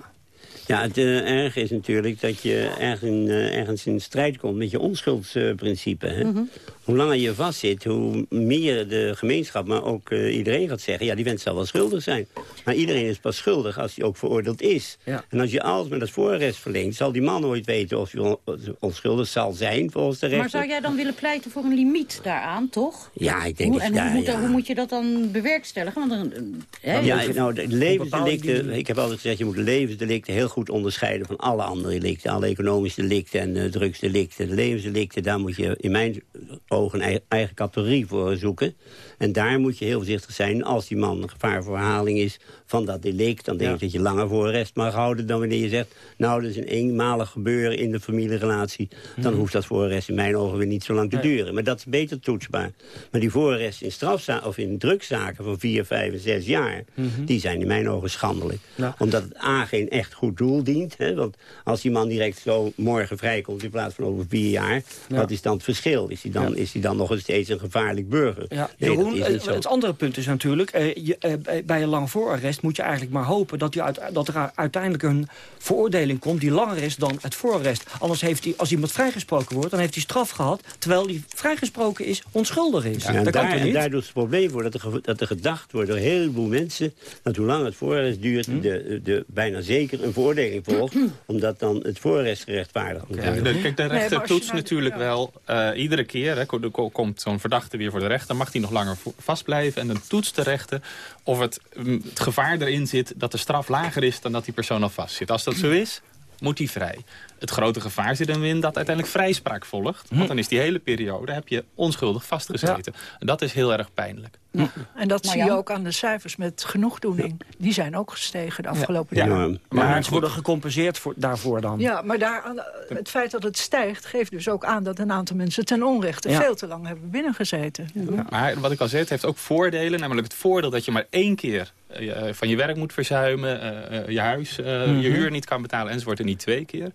Ja. Het uh, erg is natuurlijk dat je ergens in, uh, ergens in strijd komt met je onschuldsprincipe. Mm -hmm. Hoe langer je vastzit, hoe meer de gemeenschap, maar ook uh, iedereen gaat zeggen... ja, die wens zal wel schuldig zijn. Maar iedereen is pas schuldig als hij ook veroordeeld is. Ja. En als je alles met het voorarrest verlengt... zal die man nooit weten of hij on onschuldig zal zijn volgens de rechter. Maar zou jij dan willen pleiten voor een limiet daaraan, toch? Ja, ik denk hoe, dat En ja, hoe, moet, ja. hoe moet je dat dan bewerkstelligen? Want dan, hè, ja, nou, de levensdelicten... Ik heb altijd gezegd, je moet de levensdelicten heel goed onderscheiden... van alle andere delicten. Alle economische delicten en uh, drugsdelicten. De levensdelicten, daar moet je in mijn ogen eigen, eigen categorie voor zoeken. En daar moet je heel voorzichtig zijn als die man een gevaar voor herhaling is van dat delict. Dan denk ik ja. dat je langer voor arrest mag houden dan wanneer je zegt... nou, dat is een eenmalig gebeuren in de familierelatie. Dan hmm. hoeft dat voorarrest in mijn ogen weer niet zo lang te nee. duren. Maar dat is beter toetsbaar. Maar die voorarrest in strafzaken of in drugszaken van vier, vijf en zes jaar... Mm -hmm. die zijn in mijn ogen schandelijk. Ja. Omdat het A geen echt goed doel dient. Hè? Want als die man direct zo morgen vrijkomt in plaats van over vier jaar... Ja. wat is dan het verschil? Is hij dan, is hij dan nog steeds een gevaarlijk burger? Ja. Nee, Jeroen, het andere punt is natuurlijk... Je, uh, bij een lang voorarrest moet je eigenlijk maar hopen... dat, je uit, dat er uiteindelijk een veroordeling komt die langer is dan het voorarrest. Anders heeft hij, als iemand vrijgesproken wordt, dan heeft hij straf gehad... terwijl hij vrijgesproken is, onschuldig is. Ja, dat daar, kan niet? daardoor is het probleem voor dat er, dat er gedacht wordt door een heleboel mensen... dat hoe lang het voorarrest duurt, hm? de, de, bijna zeker een veroordeling volgt... omdat dan het voorarrest gerechtvaardigd. Ja, de, kijk, de rechter nee, toetst natuurlijk wel uh, iedere keer... Hè, komt zo'n verdachte weer voor de rechter, mag hij nog langer vastblijven... en dan toetst de rechter of het, het gevaar erin zit dat de straf lager is dan dat die persoon al vast zit. Als dat zo is, moet hij vrij. Het grote gevaar zit hem in dat uiteindelijk vrijspraak volgt. Want dan is die hele periode heb je onschuldig vastgezeten. Ja. En dat is heel erg pijnlijk. Ja. En dat zie je ook aan de cijfers met genoegdoening. Ja. Die zijn ook gestegen de afgelopen ja. jaren. Maar, ze worden gecompenseerd voor, daarvoor dan. Ja, maar daar, het feit dat het stijgt geeft dus ook aan... dat een aantal mensen ten onrechte veel te lang hebben binnengezeten. Maar wat ik al zei, het heeft ook voordelen. Namelijk het voordeel dat je maar één keer uh, van je werk moet verzuimen... Uh, je huis, mm -hmm. je huur niet kan betalen enzovoort en niet twee keer.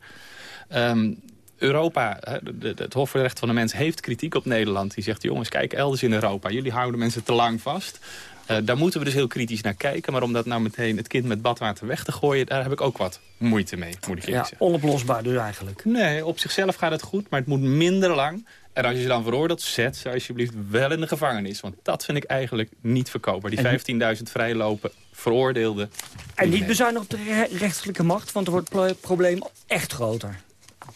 Um, Europa, het Hof voor de Rechten van de Mens, heeft kritiek op Nederland. Die zegt, jongens, kijk elders in Europa. Jullie houden mensen te lang vast. Uh, daar moeten we dus heel kritisch naar kijken. Maar om dat nou meteen het kind met badwater weg te gooien... daar heb ik ook wat moeite mee, moet ik ja, zeggen. Onoplosbaar dus eigenlijk. Nee, op zichzelf gaat het goed, maar het moet minder lang. En als je ze dan veroordeelt, zet ze alsjeblieft wel in de gevangenis. Want dat vind ik eigenlijk niet verkoopbaar. Die 15.000 vrijlopen veroordeelden. En niet bezuinigen op de rechterlijke macht, want er wordt het probleem echt groter.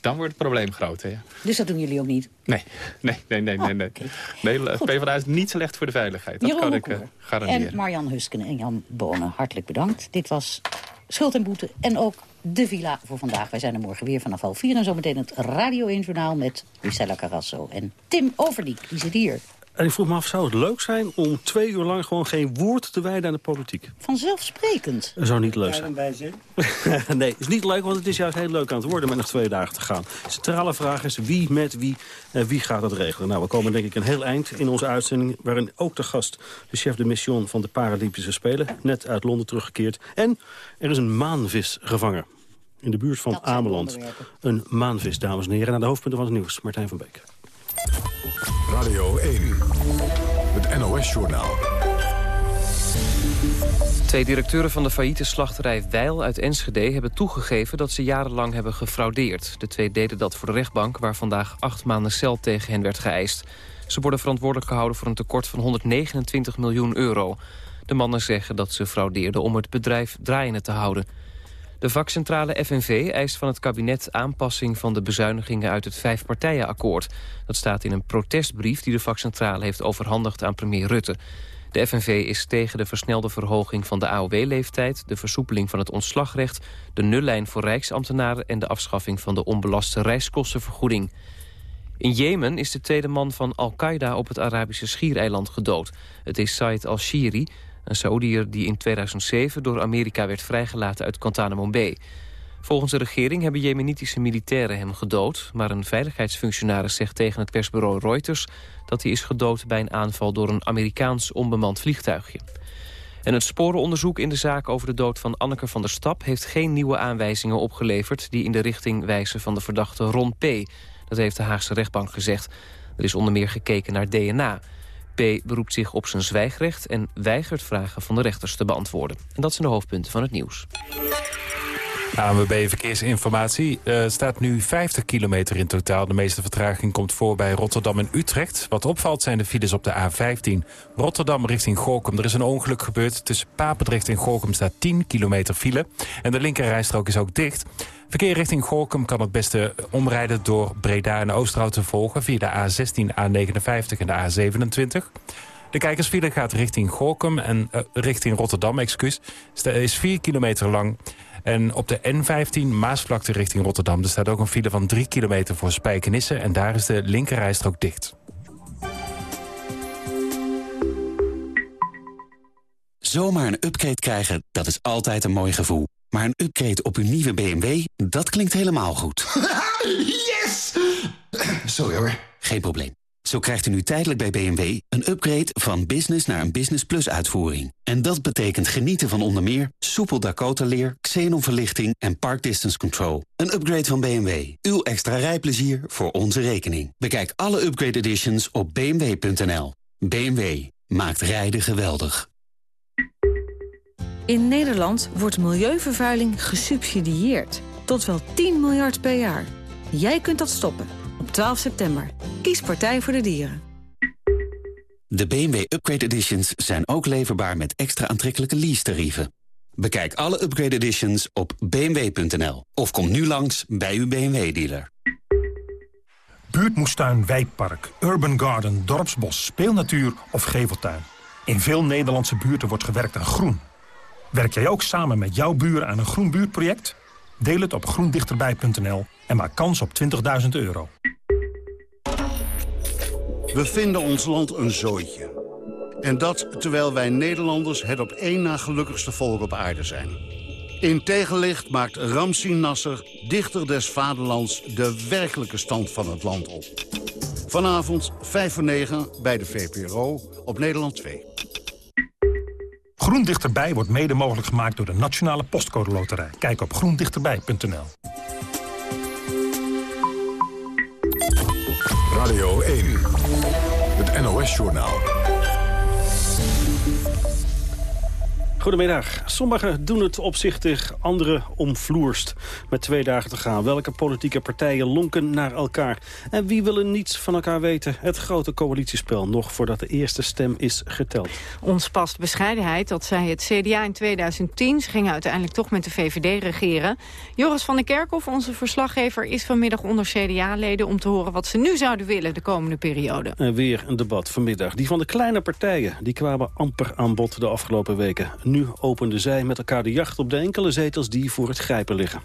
Dan wordt het probleem groter, ja. Dus dat doen jullie ook niet? Nee, nee, nee, nee, nee. nee. nee PvdA is niet slecht voor de veiligheid. Dat kan ik uh, garanderen. En Marjan Husken en Jan Bonen, hartelijk bedankt. Dit was Schuld en Boete en ook de villa voor vandaag. Wij zijn er morgen weer vanaf half vier. En zometeen het Radio 1 Journaal met Lucella Carrasso en Tim Overdiek. Die zit hier. En ik vroeg me af, zou het leuk zijn om twee uur lang gewoon geen woord te wijden aan de politiek? Vanzelfsprekend. Dat zou niet leuk zijn. nee, het is niet leuk, want het is juist heel leuk aan het worden met nog twee dagen te gaan. De centrale vraag is wie met wie en wie gaat dat regelen. Nou, we komen denk ik een heel eind in onze uitzending... waarin ook de gast, de chef de mission van de Paralympische Spelen... net uit Londen teruggekeerd. En er is een maanvis gevangen in de buurt van Ameland. Een maanvis, dames en heren. Naar de hoofdpunten van het nieuws. Martijn van Beek. Radio 1, het NOS-journaal. Twee directeuren van de failliete slachterij Weil uit Enschede... hebben toegegeven dat ze jarenlang hebben gefraudeerd. De twee deden dat voor de rechtbank... waar vandaag acht maanden cel tegen hen werd geëist. Ze worden verantwoordelijk gehouden voor een tekort van 129 miljoen euro. De mannen zeggen dat ze fraudeerden om het bedrijf draaiende te houden. De vakcentrale FNV eist van het kabinet aanpassing van de bezuinigingen uit het vijfpartijenakkoord. Dat staat in een protestbrief die de vakcentrale heeft overhandigd aan premier Rutte. De FNV is tegen de versnelde verhoging van de AOW-leeftijd... de versoepeling van het ontslagrecht, de nullijn voor rijksambtenaren... en de afschaffing van de onbelaste reiskostenvergoeding. In Jemen is de tweede man van Al-Qaeda op het Arabische schiereiland gedood. Het is Said al-Shiri, een Saoediër die in 2007 door Amerika werd vrijgelaten uit Guantanamo Bay. Volgens de regering hebben jemenitische militairen hem gedood... maar een veiligheidsfunctionaris zegt tegen het persbureau Reuters... dat hij is gedood bij een aanval door een Amerikaans onbemand vliegtuigje. En het sporenonderzoek in de zaak over de dood van Anneke van der Stap... heeft geen nieuwe aanwijzingen opgeleverd... die in de richting wijzen van de verdachte Ron P. Dat heeft de Haagse rechtbank gezegd. Er is onder meer gekeken naar DNA... P. beroept zich op zijn zwijgrecht en weigert vragen van de rechters te beantwoorden. En dat zijn de hoofdpunten van het nieuws. ANWB Verkeersinformatie. Er staat nu 50 kilometer in totaal. De meeste vertraging komt voor bij Rotterdam en Utrecht. Wat opvalt zijn de files op de A15. Rotterdam richting Gorkum. Er is een ongeluk gebeurd. Tussen Papendrecht en Gorkum staat 10 kilometer file. En de linkerrijstrook is ook dicht. Verkeer richting Gorkum kan het beste omrijden door Breda en Oosterhout te volgen... via de A16, A59 en de A27. De kijkersfile gaat richting Gorkum en uh, richting Rotterdam, excuus. is 4 kilometer lang. En op de N15 Maasvlakte richting Rotterdam... er staat ook een file van 3 kilometer voor Spijkenisse... en daar is de linkerrijstrook dicht. Zomaar een upgrade krijgen, dat is altijd een mooi gevoel. Maar een upgrade op uw nieuwe BMW, dat klinkt helemaal goed. yes! Sorry hoor. Geen probleem. Zo krijgt u nu tijdelijk bij BMW een upgrade van business naar een Business Plus uitvoering. En dat betekent genieten van onder meer soepel Dakota-leer, xenonverlichting en park distance control. Een upgrade van BMW. Uw extra rijplezier voor onze rekening. Bekijk alle upgrade editions op bmw.nl. BMW maakt rijden geweldig. In Nederland wordt milieuvervuiling gesubsidieerd. Tot wel 10 miljard per jaar. Jij kunt dat stoppen. Op 12 september. Kies Partij voor de Dieren. De BMW Upgrade Editions zijn ook leverbaar met extra aantrekkelijke lease-tarieven. Bekijk alle Upgrade Editions op bmw.nl. Of kom nu langs bij uw BMW-dealer. Buurtmoestuin, wijkpark, urban garden, dorpsbos, speelnatuur of geveltuin. In veel Nederlandse buurten wordt gewerkt aan groen. Werk jij ook samen met jouw buren aan een groen buurtproject? Deel het op groendichterbij.nl en maak kans op 20.000 euro. We vinden ons land een zooitje. En dat terwijl wij Nederlanders het op één na gelukkigste volk op aarde zijn. In tegenlicht maakt Ramsin Nasser, dichter des vaderlands... de werkelijke stand van het land op. Vanavond 5 voor 9 bij de VPRO op Nederland 2. Groen Dichterbij wordt mede mogelijk gemaakt door de Nationale Postcode Loterij. Kijk op groendichterbij.nl. Radio 1, het NOS-journaal. Goedemiddag. Sommigen doen het opzichtig, anderen omvloerst. Met twee dagen te gaan. Welke politieke partijen lonken naar elkaar? En wie willen niets van elkaar weten? Het grote coalitiespel nog voordat de eerste stem is geteld. Ons past bescheidenheid, dat zei het CDA in 2010. Ze gingen uiteindelijk toch met de VVD regeren. Joris van der Kerkhoff, onze verslaggever, is vanmiddag onder CDA-leden... om te horen wat ze nu zouden willen de komende periode. En weer een debat vanmiddag. Die van de kleine partijen. Die kwamen amper aan bod de afgelopen weken. Nu openden zij met elkaar de jacht op de enkele zetels die voor het grijpen liggen.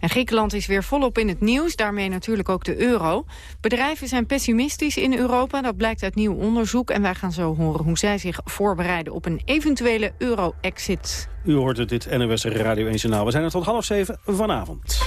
En Griekenland is weer volop in het nieuws, daarmee natuurlijk ook de euro. Bedrijven zijn pessimistisch in Europa, dat blijkt uit nieuw onderzoek. En wij gaan zo horen hoe zij zich voorbereiden op een eventuele euro-exit. U hoort het, dit NOS Radio 1 Journaal. We zijn er tot half zeven vanavond.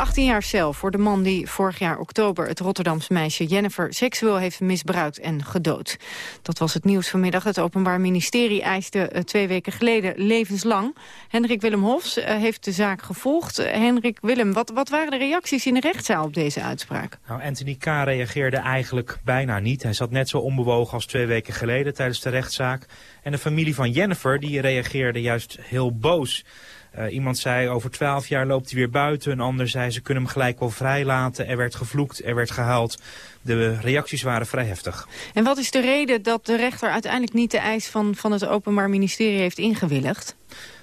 18 jaar cel voor de man die vorig jaar oktober het Rotterdamse meisje Jennifer seksueel heeft misbruikt en gedood. Dat was het nieuws vanmiddag. Het Openbaar Ministerie eiste eh, twee weken geleden levenslang. Hendrik Willem Hofs eh, heeft de zaak gevolgd. Uh, Hendrik Willem, wat, wat waren de reacties in de rechtszaal op deze uitspraak? Nou, Anthony K. reageerde eigenlijk bijna niet. Hij zat net zo onbewogen als twee weken geleden tijdens de rechtszaak. En de familie van Jennifer die reageerde juist heel boos. Uh, iemand zei over twaalf jaar loopt hij weer buiten. Een ander zei ze kunnen hem gelijk wel vrijlaten. Er werd gevloekt, er werd gehuild. De reacties waren vrij heftig. En wat is de reden dat de rechter uiteindelijk niet de eis van, van het Openbaar Ministerie heeft ingewilligd?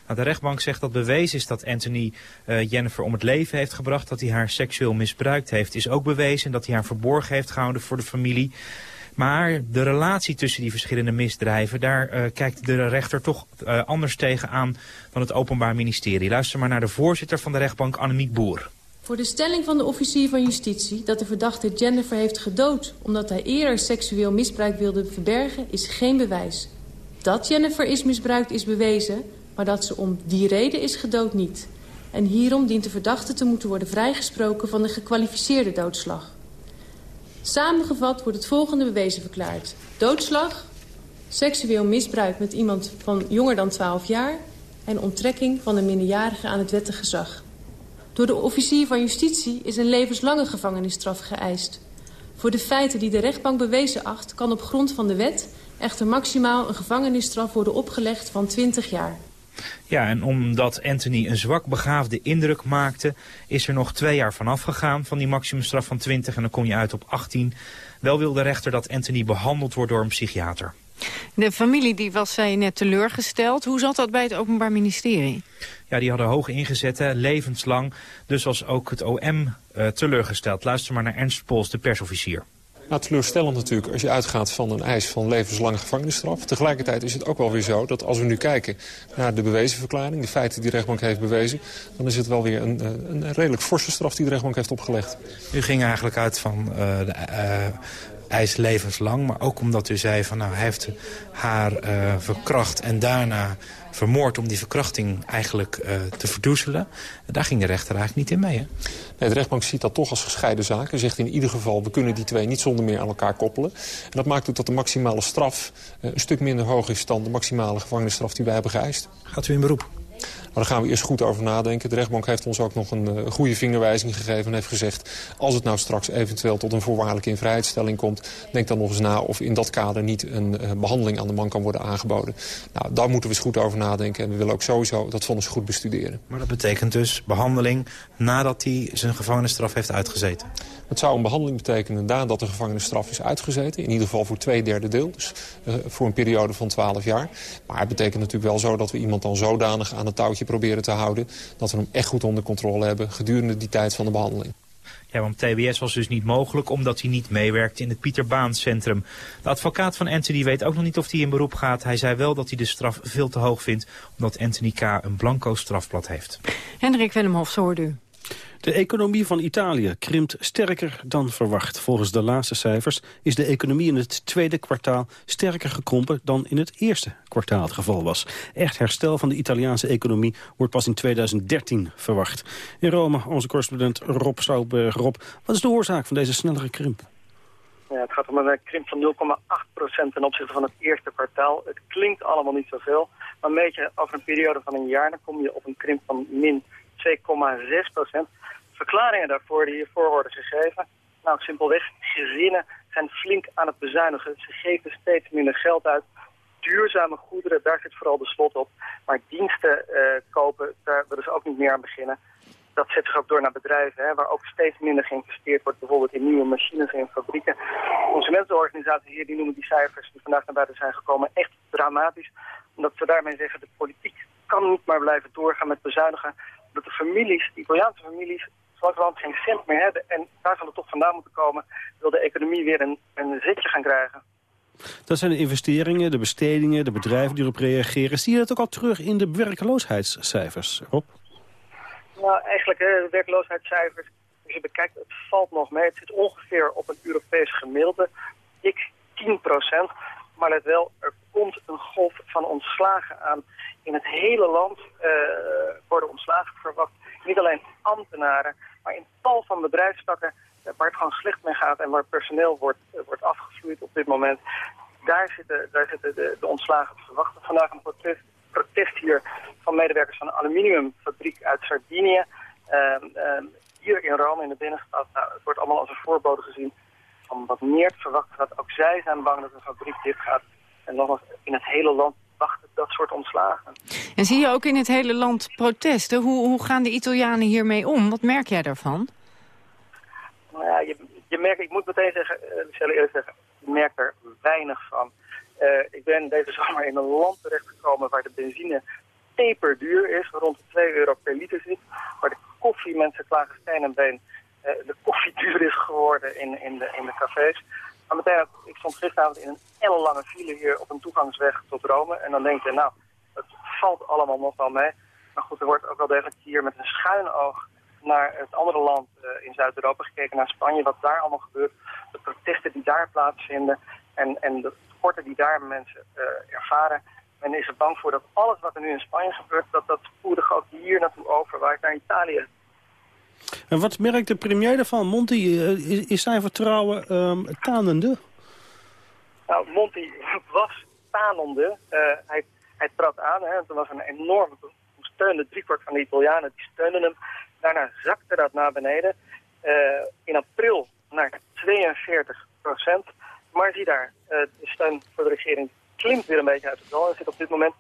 Nou, de rechtbank zegt dat bewezen is dat Anthony uh, Jennifer om het leven heeft gebracht. Dat hij haar seksueel misbruikt heeft. Is ook bewezen dat hij haar verborgen heeft gehouden voor de familie. Maar de relatie tussen die verschillende misdrijven, daar uh, kijkt de rechter toch uh, anders tegenaan dan het Openbaar Ministerie. Luister maar naar de voorzitter van de rechtbank, Annemiek Boer. Voor de stelling van de officier van justitie dat de verdachte Jennifer heeft gedood... omdat hij eerder seksueel misbruik wilde verbergen, is geen bewijs. Dat Jennifer is misbruikt is bewezen, maar dat ze om die reden is gedood niet. En hierom dient de verdachte te moeten worden vrijgesproken van de gekwalificeerde doodslag. Samengevat wordt het volgende bewezen verklaard. Doodslag, seksueel misbruik met iemand van jonger dan 12 jaar... en onttrekking van een minderjarige aan het wettig gezag. Door de officier van justitie is een levenslange gevangenisstraf geëist. Voor de feiten die de rechtbank bewezen acht... kan op grond van de wet echter maximaal een gevangenisstraf worden opgelegd van 20 jaar. Ja, en omdat Anthony een zwak begaafde indruk maakte... is er nog twee jaar vanaf gegaan van die maximumstraf van 20... en dan kom je uit op 18. Wel wil de rechter dat Anthony behandeld wordt door een psychiater. De familie die was, zei net, teleurgesteld. Hoe zat dat bij het Openbaar Ministerie? Ja, die hadden hoog ingezet, levenslang. Dus was ook het OM uh, teleurgesteld. Luister maar naar Ernst Pols, de persofficier. Nou, teleurstellend natuurlijk als je uitgaat van een eis van levenslange gevangenisstraf. Tegelijkertijd is het ook wel weer zo dat als we nu kijken naar de bewezenverklaring... de feiten die de rechtbank heeft bewezen... dan is het wel weer een, een redelijk forse straf die de rechtbank heeft opgelegd. U ging eigenlijk uit van uh, de uh, eis levenslang, maar ook omdat u zei van nou, hij heeft haar uh, verkracht en daarna vermoord om die verkrachting eigenlijk uh, te verdoezelen. Daar ging de rechter eigenlijk niet in mee, hè? Nee, de rechtbank ziet dat toch als gescheiden zaak. En zegt in ieder geval, we kunnen die twee niet zonder meer aan elkaar koppelen. En dat maakt ook dat de maximale straf uh, een stuk minder hoog is... dan de maximale gevangenisstraf die wij hebben geëist. Gaat u in beroep? Maar daar gaan we eerst goed over nadenken. De rechtbank heeft ons ook nog een uh, goede vingerwijzing gegeven... en heeft gezegd, als het nou straks eventueel tot een voorwaardelijke invrijheidstelling komt... denk dan nog eens na of in dat kader niet een uh, behandeling aan de man kan worden aangeboden. Nou, daar moeten we eens goed over nadenken. En we willen ook sowieso dat vonnis goed bestuderen. Maar dat betekent dus behandeling nadat hij zijn gevangenisstraf heeft uitgezeten? Het zou een behandeling betekenen nadat de gevangenisstraf is uitgezeten. In ieder geval voor twee derde deel. Dus uh, voor een periode van 12 jaar. Maar het betekent natuurlijk wel zo dat we iemand dan zodanig aan het touwtje proberen te houden... dat we hem echt goed onder controle hebben gedurende die tijd van de behandeling. Ja, want TBS was dus niet mogelijk omdat hij niet meewerkte in het Pieter Baan Centrum. De advocaat van Anthony weet ook nog niet of hij in beroep gaat. Hij zei wel dat hij de straf veel te hoog vindt omdat Anthony K. een blanco strafblad heeft. Hendrik Willemhoff, zo hoort u. De economie van Italië krimpt sterker dan verwacht. Volgens de laatste cijfers is de economie in het tweede kwartaal sterker gekrompen dan in het eerste kwartaal het geval was. Echt herstel van de Italiaanse economie wordt pas in 2013 verwacht. In Rome, onze correspondent Rob Zoutberg. Rob, wat is de oorzaak van deze snellere krimp? Ja, het gaat om een krimp van 0,8% ten opzichte van het eerste kwartaal. Het klinkt allemaal niet zoveel, maar een beetje over een periode van een jaar... dan kom je op een krimp van min 2,6 procent. Verklaringen daarvoor die hiervoor worden gegeven. Nou, simpelweg, gezinnen zijn flink aan het bezuinigen. Ze geven steeds minder geld uit. duurzame goederen, daar zit vooral de slot op. Maar diensten kopen, daar willen ze ook niet meer aan beginnen dat zet zich ook door naar bedrijven, hè, waar ook steeds minder geïnvesteerd wordt, bijvoorbeeld in nieuwe machines en fabrieken. Consumentenorganisaties hier die noemen die cijfers die vandaag naar buiten zijn gekomen echt dramatisch. Omdat ze daarmee zeggen, de politiek kan niet maar blijven doorgaan met bezuinigen. Dat de families, de Italiaanse families, land geen cent meer hebben. En daar zal het toch vandaan moeten komen, wil de economie weer een, een zitje gaan krijgen. Dat zijn de investeringen, de bestedingen, de bedrijven die erop reageren. Zie je dat ook al terug in de werkloosheidscijfers, Rob? Nou, eigenlijk de werkloosheidscijfers, als je bekijkt, het valt nog mee. Het zit ongeveer op een Europees gemiddelde. Ik 10 procent. Maar let wel, er komt een golf van ontslagen aan. In het hele land uh, worden ontslagen verwacht. Niet alleen ambtenaren, maar in tal van bedrijfstakken eh, waar het gewoon slecht mee gaat en waar personeel wordt, uh, wordt afgevloeid op dit moment. Daar zitten, daar zitten de, de ontslagen te verwachten. Vandaag een protest protest hier van medewerkers van een aluminiumfabriek uit Sardinië. Ehm, ehm, hier in Rome, in de binnenstad, nou, het wordt allemaal als een voorbode gezien van wat meer te verwachten gaat. Ook zij zijn bang dat een fabriek dicht gaat. En nogmaals, in het hele land wachten dat soort ontslagen. En zie je ook in het hele land protesten? Hoe, hoe gaan de Italianen hiermee om? Wat merk jij daarvan? Nou ja, je, je merkt, ik moet meteen zeggen, ik zal eerlijk zeggen, ik merk er weinig van. Uh, ik ben deze zomer in een land terechtgekomen waar de benzine peperduur is, rond de 2 euro per liter zit. Waar de koffie, mensen klagen steen en been, uh, de koffie duur is geworden in, in, de, in de cafés. Maar meteen, ik stond gisteravond in een ellenlange file hier op een toegangsweg tot Rome. En dan denk je, nou, het valt allemaal nog wel mee. Maar goed, er wordt ook wel degelijk hier met een schuin oog naar het andere land uh, in Zuid-Europa gekeken, naar Spanje, wat daar allemaal gebeurt. De protesten die daar plaatsvinden en, en de tekorten die daar mensen uh, ervaren. Men is er bang voor dat alles wat er nu in Spanje gebeurt, dat dat spoedig ook hier naartoe overwaait naar Italië. En wat merkt de premier ervan? Monti, uh, is, zijn vertrouwen um, tanende? Nou, Monti was tanende. Uh, hij, hij trad aan. Hè. Er was een enorme steunde driekwart van de Italianen, die steunden hem. Daarna zakte dat naar beneden. Uh, in april naar 42 procent. Maar zie daar, de steun voor de regering klimt weer een beetje uit het dal. Er zit op dit moment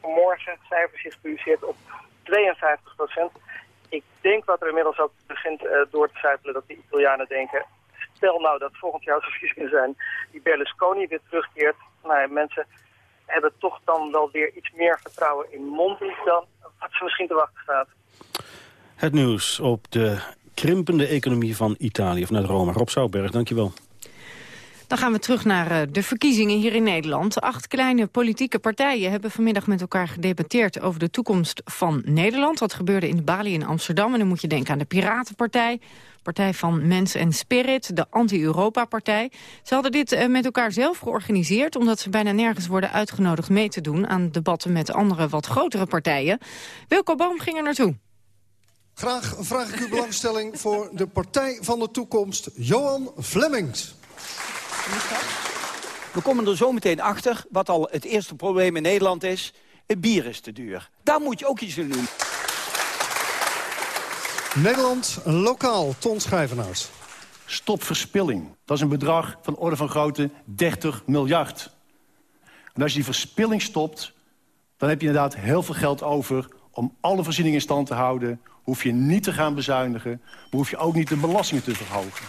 vanmorgen cijfers gepubliceerd op 52 procent. Ik denk wat er inmiddels ook begint uh, door te zijpelen dat de Italianen denken... stel nou dat volgend jaar verkiezingen zijn, die Berlusconi weer terugkeert. Nou mensen hebben toch dan wel weer iets meer vertrouwen in Monti dan wat ze misschien te wachten staat. Het nieuws op de krimpende economie van Italië vanuit Rome. Rob Zouberg, dankjewel. Dan gaan we terug naar uh, de verkiezingen hier in Nederland. Acht kleine politieke partijen hebben vanmiddag met elkaar gedebatteerd over de toekomst van Nederland. Dat gebeurde in de Bali in Amsterdam. En dan moet je denken aan de Piratenpartij, Partij van Mens en Spirit, de Anti-Europa-partij. Ze hadden dit uh, met elkaar zelf georganiseerd... omdat ze bijna nergens worden uitgenodigd mee te doen... aan debatten met andere wat grotere partijen. Wilco Boom ging er naartoe. Graag vraag ik uw belangstelling voor de Partij van de Toekomst, Johan Flemmings. We komen er zo meteen achter wat al het eerste probleem in Nederland is. Het bier is te duur. Daar moet je ook iets aan doen. Nederland, lokaal, Ton Schrijvenaars. Stop verspilling. Dat is een bedrag van orde van grootte 30 miljard. En als je die verspilling stopt, dan heb je inderdaad heel veel geld over... om alle voorzieningen in stand te houden. Hoef je niet te gaan bezuinigen, maar hoef je ook niet de belastingen te verhogen.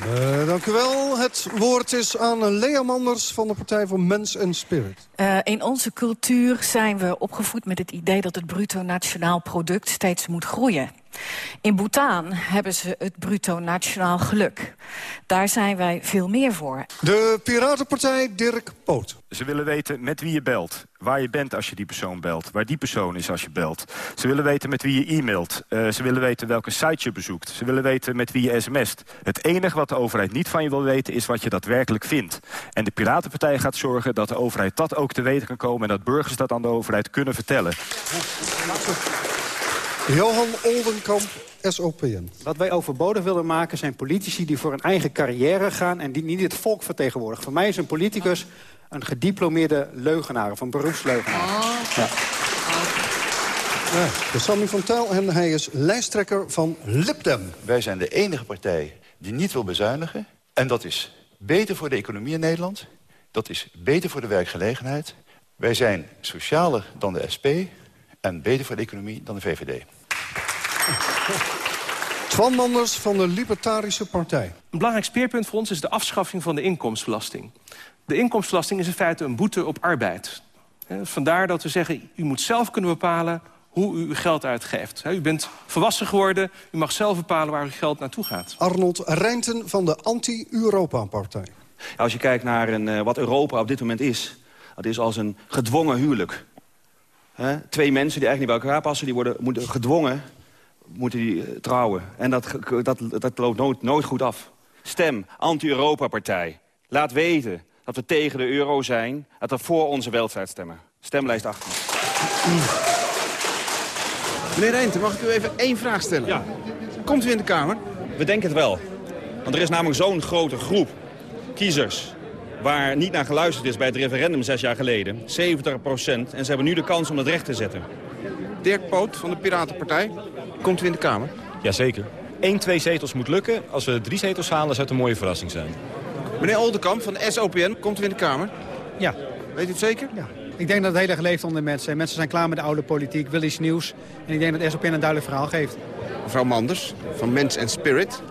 Uh, dank u wel. Het woord is aan Lea Manders van de Partij voor Mens en Spirit. Uh, in onze cultuur zijn we opgevoed met het idee dat het bruto nationaal product steeds moet groeien. In Bhutan hebben ze het bruto nationaal geluk. Daar zijn wij veel meer voor. De Piratenpartij Dirk Poot. Ze willen weten met wie je belt, waar je bent als je die persoon belt... waar die persoon is als je belt. Ze willen weten met wie je e-mailt. Uh, ze willen weten welke site je bezoekt. Ze willen weten met wie je sms't. Het enige wat de overheid niet van je wil weten is wat je daadwerkelijk vindt. En de Piratenpartij gaat zorgen dat de overheid dat ook te weten kan komen... en dat burgers dat aan de overheid kunnen vertellen. Johan Oldenkamp, SOPN. Wat wij overbodig willen maken zijn politici die voor een eigen carrière gaan... en die niet het volk vertegenwoordigen. Voor mij is een politicus een gediplomeerde leugenaar of een beroepsleugenaar. Oh. Ja. Ja, de Sammy van Tuil en hij is lijsttrekker van Lipdem. Wij zijn de enige partij die niet wil bezuinigen. En dat is beter voor de economie in Nederland. Dat is beter voor de werkgelegenheid. Wij zijn socialer dan de SP en beter voor de economie dan de VVD. Twan Manders van de Libertarische Partij. Een belangrijk speerpunt voor ons is de afschaffing van de inkomstenbelasting. De inkomstenbelasting is in feite een boete op arbeid. Vandaar dat we zeggen, u moet zelf kunnen bepalen hoe u uw geld uitgeeft. U bent volwassen geworden, u mag zelf bepalen waar uw geld naartoe gaat. Arnold Reinten van de Anti-Europa-partij. Als je kijkt naar een, uh, wat Europa op dit moment is... dat is als een gedwongen huwelijk. He? Twee mensen die eigenlijk niet bij elkaar passen... die worden moeten gedwongen moeten die, uh, trouwen. En dat, dat, dat loopt nooit, nooit goed af. Stem, anti-Europa-partij. Laat weten dat we tegen de euro zijn... dat we voor onze welvaart stemmen. Stemlijst 18. Meneer Reente, mag ik u even één vraag stellen? Ja. Komt u in de Kamer? We denken het wel. Want er is namelijk zo'n grote groep kiezers waar niet naar geluisterd is bij het referendum zes jaar geleden. 70 procent. En ze hebben nu de kans om het recht te zetten. Dirk Poot van de Piratenpartij. Komt u in de Kamer? Jazeker. Eén, twee zetels moet lukken. Als we drie zetels halen, zou het een mooie verrassing zijn. Meneer Oldenkamp van de SOPN, komt u in de Kamer? Ja. Weet u het zeker? Ja. Ik denk dat het heel erg leeft onder mensen. Mensen zijn klaar met de oude politiek, willen iets nieuws. En ik denk dat SOPN een duidelijk verhaal geeft. Mevrouw Manders van Mens en Spirit.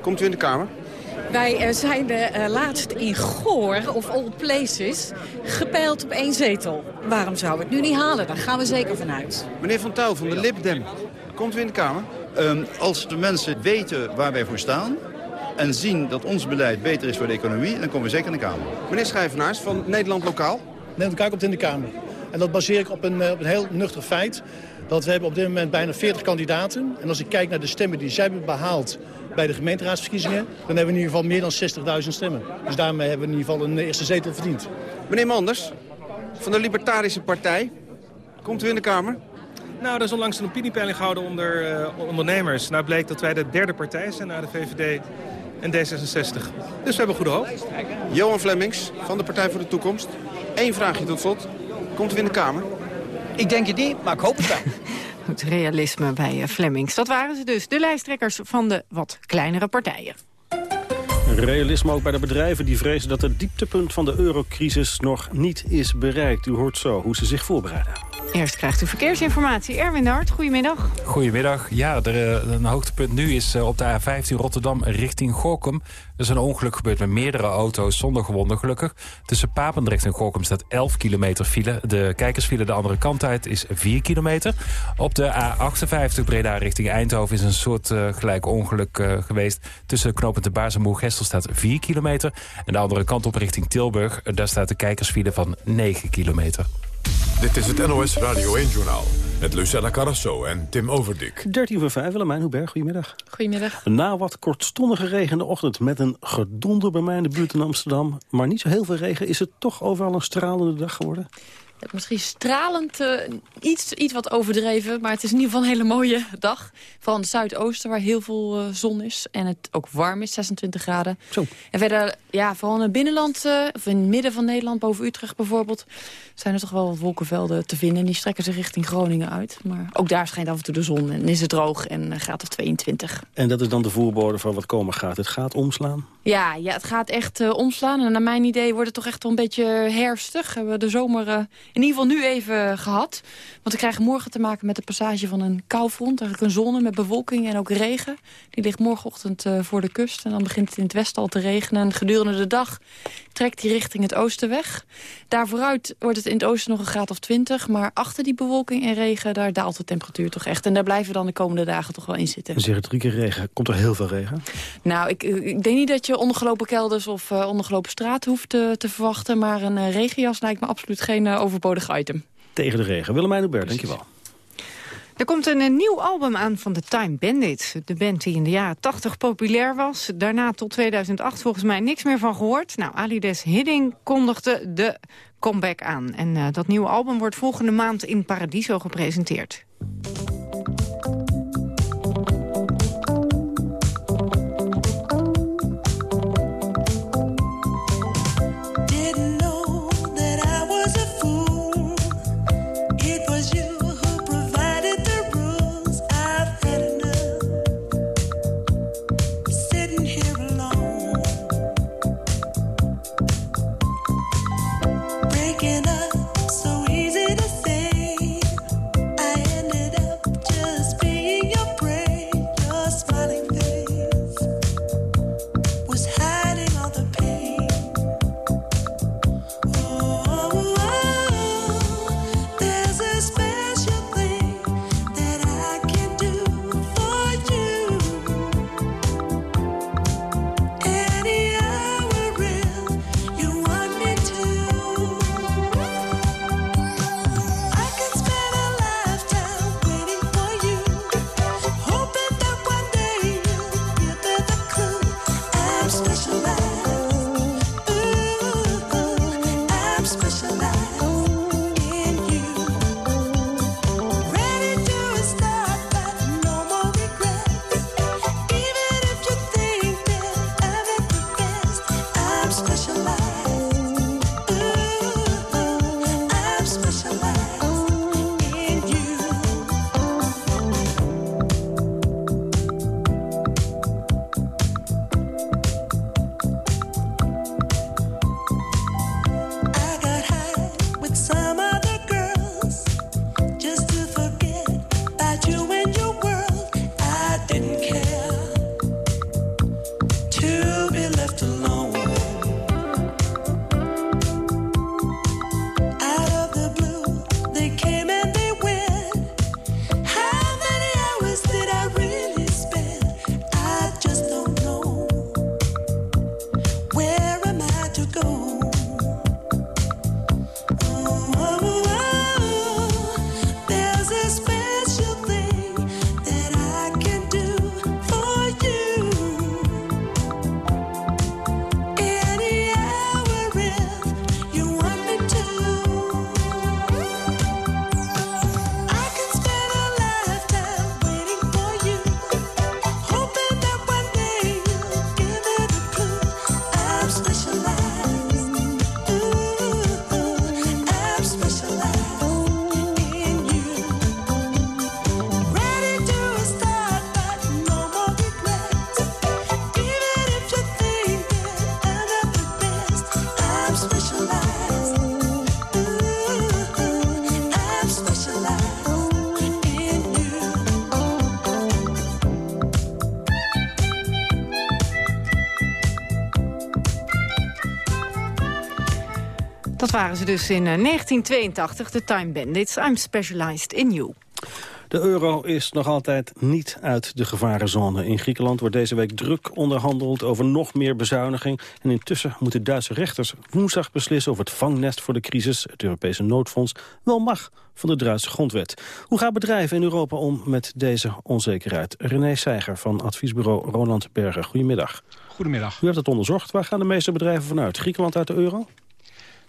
Komt u in de Kamer? Wij uh, zijn de, uh, laatst in Goor, of all places, gepeild op één zetel. Waarom zou het nu niet halen? Daar gaan we zeker vanuit. Meneer Van Tuil van de Lib Dem. Komt u in de Kamer? Um, als de mensen weten waar wij voor staan en zien dat ons beleid beter is voor de economie, dan komen we zeker in de Kamer. Meneer Schrijvenaars van Nederland Lokaal. Nederland Lokaal komt in de Kamer. En dat baseer ik op een, op een heel nuchter feit. Dat we hebben op dit moment bijna 40 kandidaten. En als ik kijk naar de stemmen die zij hebben behaald bij de gemeenteraadsverkiezingen... dan hebben we in ieder geval meer dan 60.000 stemmen. Dus daarmee hebben we in ieder geval een eerste zetel verdiend. Meneer Manders, van de Libertarische Partij. Komt u in de Kamer? Nou, er is onlangs een opiniepeiling gehouden onder uh, ondernemers. Nou bleek dat wij de derde partij zijn na de VVD en D66. Dus we hebben goede hoop. Johan Flemmings van de Partij voor de Toekomst. Eén vraagje tot slot. Komt u in de Kamer? Ik denk het niet, maar ik hoop het wel. Het realisme bij uh, Flemmings. Dat waren ze dus, de lijsttrekkers van de wat kleinere partijen. Realisme ook bij de bedrijven die vrezen dat het dieptepunt van de eurocrisis nog niet is bereikt. U hoort zo hoe ze zich voorbereiden. Eerst krijgt u verkeersinformatie. Erwin Hart, goedemiddag. Goedemiddag. Ja, er, een hoogtepunt nu is op de A15 Rotterdam richting Gorkum. Er is een ongeluk gebeurd met meerdere auto's zonder gewonden gelukkig. Tussen Papendrecht en Gorkum staat 11 kilometer file. De kijkersfile de andere kant uit is 4 kilometer. Op de A58 Breda richting Eindhoven is een soort uh, gelijk ongeluk geweest. Tussen knooppunt de Baars en Moergestel staat 4 kilometer. En de andere kant op richting Tilburg, daar staat de kijkersfile van 9 kilometer. Dit is het NOS Radio 1-journaal. Met Lucella Carrasso en Tim Overdik. 13 voor 5, Willemijn Hoeberg, goedemiddag. Goedemiddag. Na wat kortstondige regen in de ochtend met een gedonder bij mij in de buurt in Amsterdam... maar niet zo heel veel regen, is het toch overal een stralende dag geworden? Misschien stralend, uh, iets, iets wat overdreven. Maar het is in ieder geval een hele mooie dag. Vooral in het zuidoosten waar heel veel uh, zon is. En het ook warm is, 26 graden. Zo. En verder, ja, vooral in het binnenland, uh, of in het midden van Nederland, boven Utrecht bijvoorbeeld... zijn er toch wel wat wolkenvelden te vinden. En die strekken zich richting Groningen uit. Maar ook daar schijnt af en toe de zon en is het droog en gaat of 22. En dat is dan de voorbode van wat komen gaat. Het gaat omslaan? Ja, ja het gaat echt omslaan. En naar mijn idee wordt het toch echt wel een beetje herfstig. Hebben we de zomer in ieder geval nu even gehad. Want we krijgen morgen te maken met de passage van een koufront. Eigenlijk een zone met bewolking en ook regen. Die ligt morgenochtend uh, voor de kust. En dan begint het in het westen al te regenen. En gedurende de dag trekt die richting het oosten weg. Daar vooruit wordt het in het oosten nog een graad of 20. Maar achter die bewolking en regen, daar daalt de temperatuur toch echt. En daar blijven we dan de komende dagen toch wel in zitten. En zeg drie keer regen. Komt er heel veel regen? Nou, ik, ik denk niet dat je ondergelopen kelders of uh, ondergelopen straten hoeft te, te verwachten. Maar een regenjas lijkt me absoluut geen uh, overbodig item. Tegen de regen. Willemijn Hubert, dankjewel. Er komt een, een, nieuw album aan van de Time Bandits. De band die in de jaren 80 populair was. Daarna tot 2008 volgens mij niks meer van gehoord. Nou, Alides Hidding kondigde de comeback aan. En uh, dat nieuwe album wordt volgende maand in Paradiso gepresenteerd. Waren ze dus in 1982, de Time Bandits. I'm specialized in you. De euro is nog altijd niet uit de gevarenzone. In Griekenland wordt deze week druk onderhandeld over nog meer bezuiniging. En intussen moeten Duitse rechters woensdag beslissen of het vangnest voor de crisis, het Europese noodfonds, wel mag van de Duitse grondwet. Hoe gaan bedrijven in Europa om met deze onzekerheid? René Seiger van adviesbureau Roland Berger. Goedemiddag. Goedemiddag. U hebt het onderzocht. Waar gaan de meeste bedrijven vanuit? Griekenland uit de euro?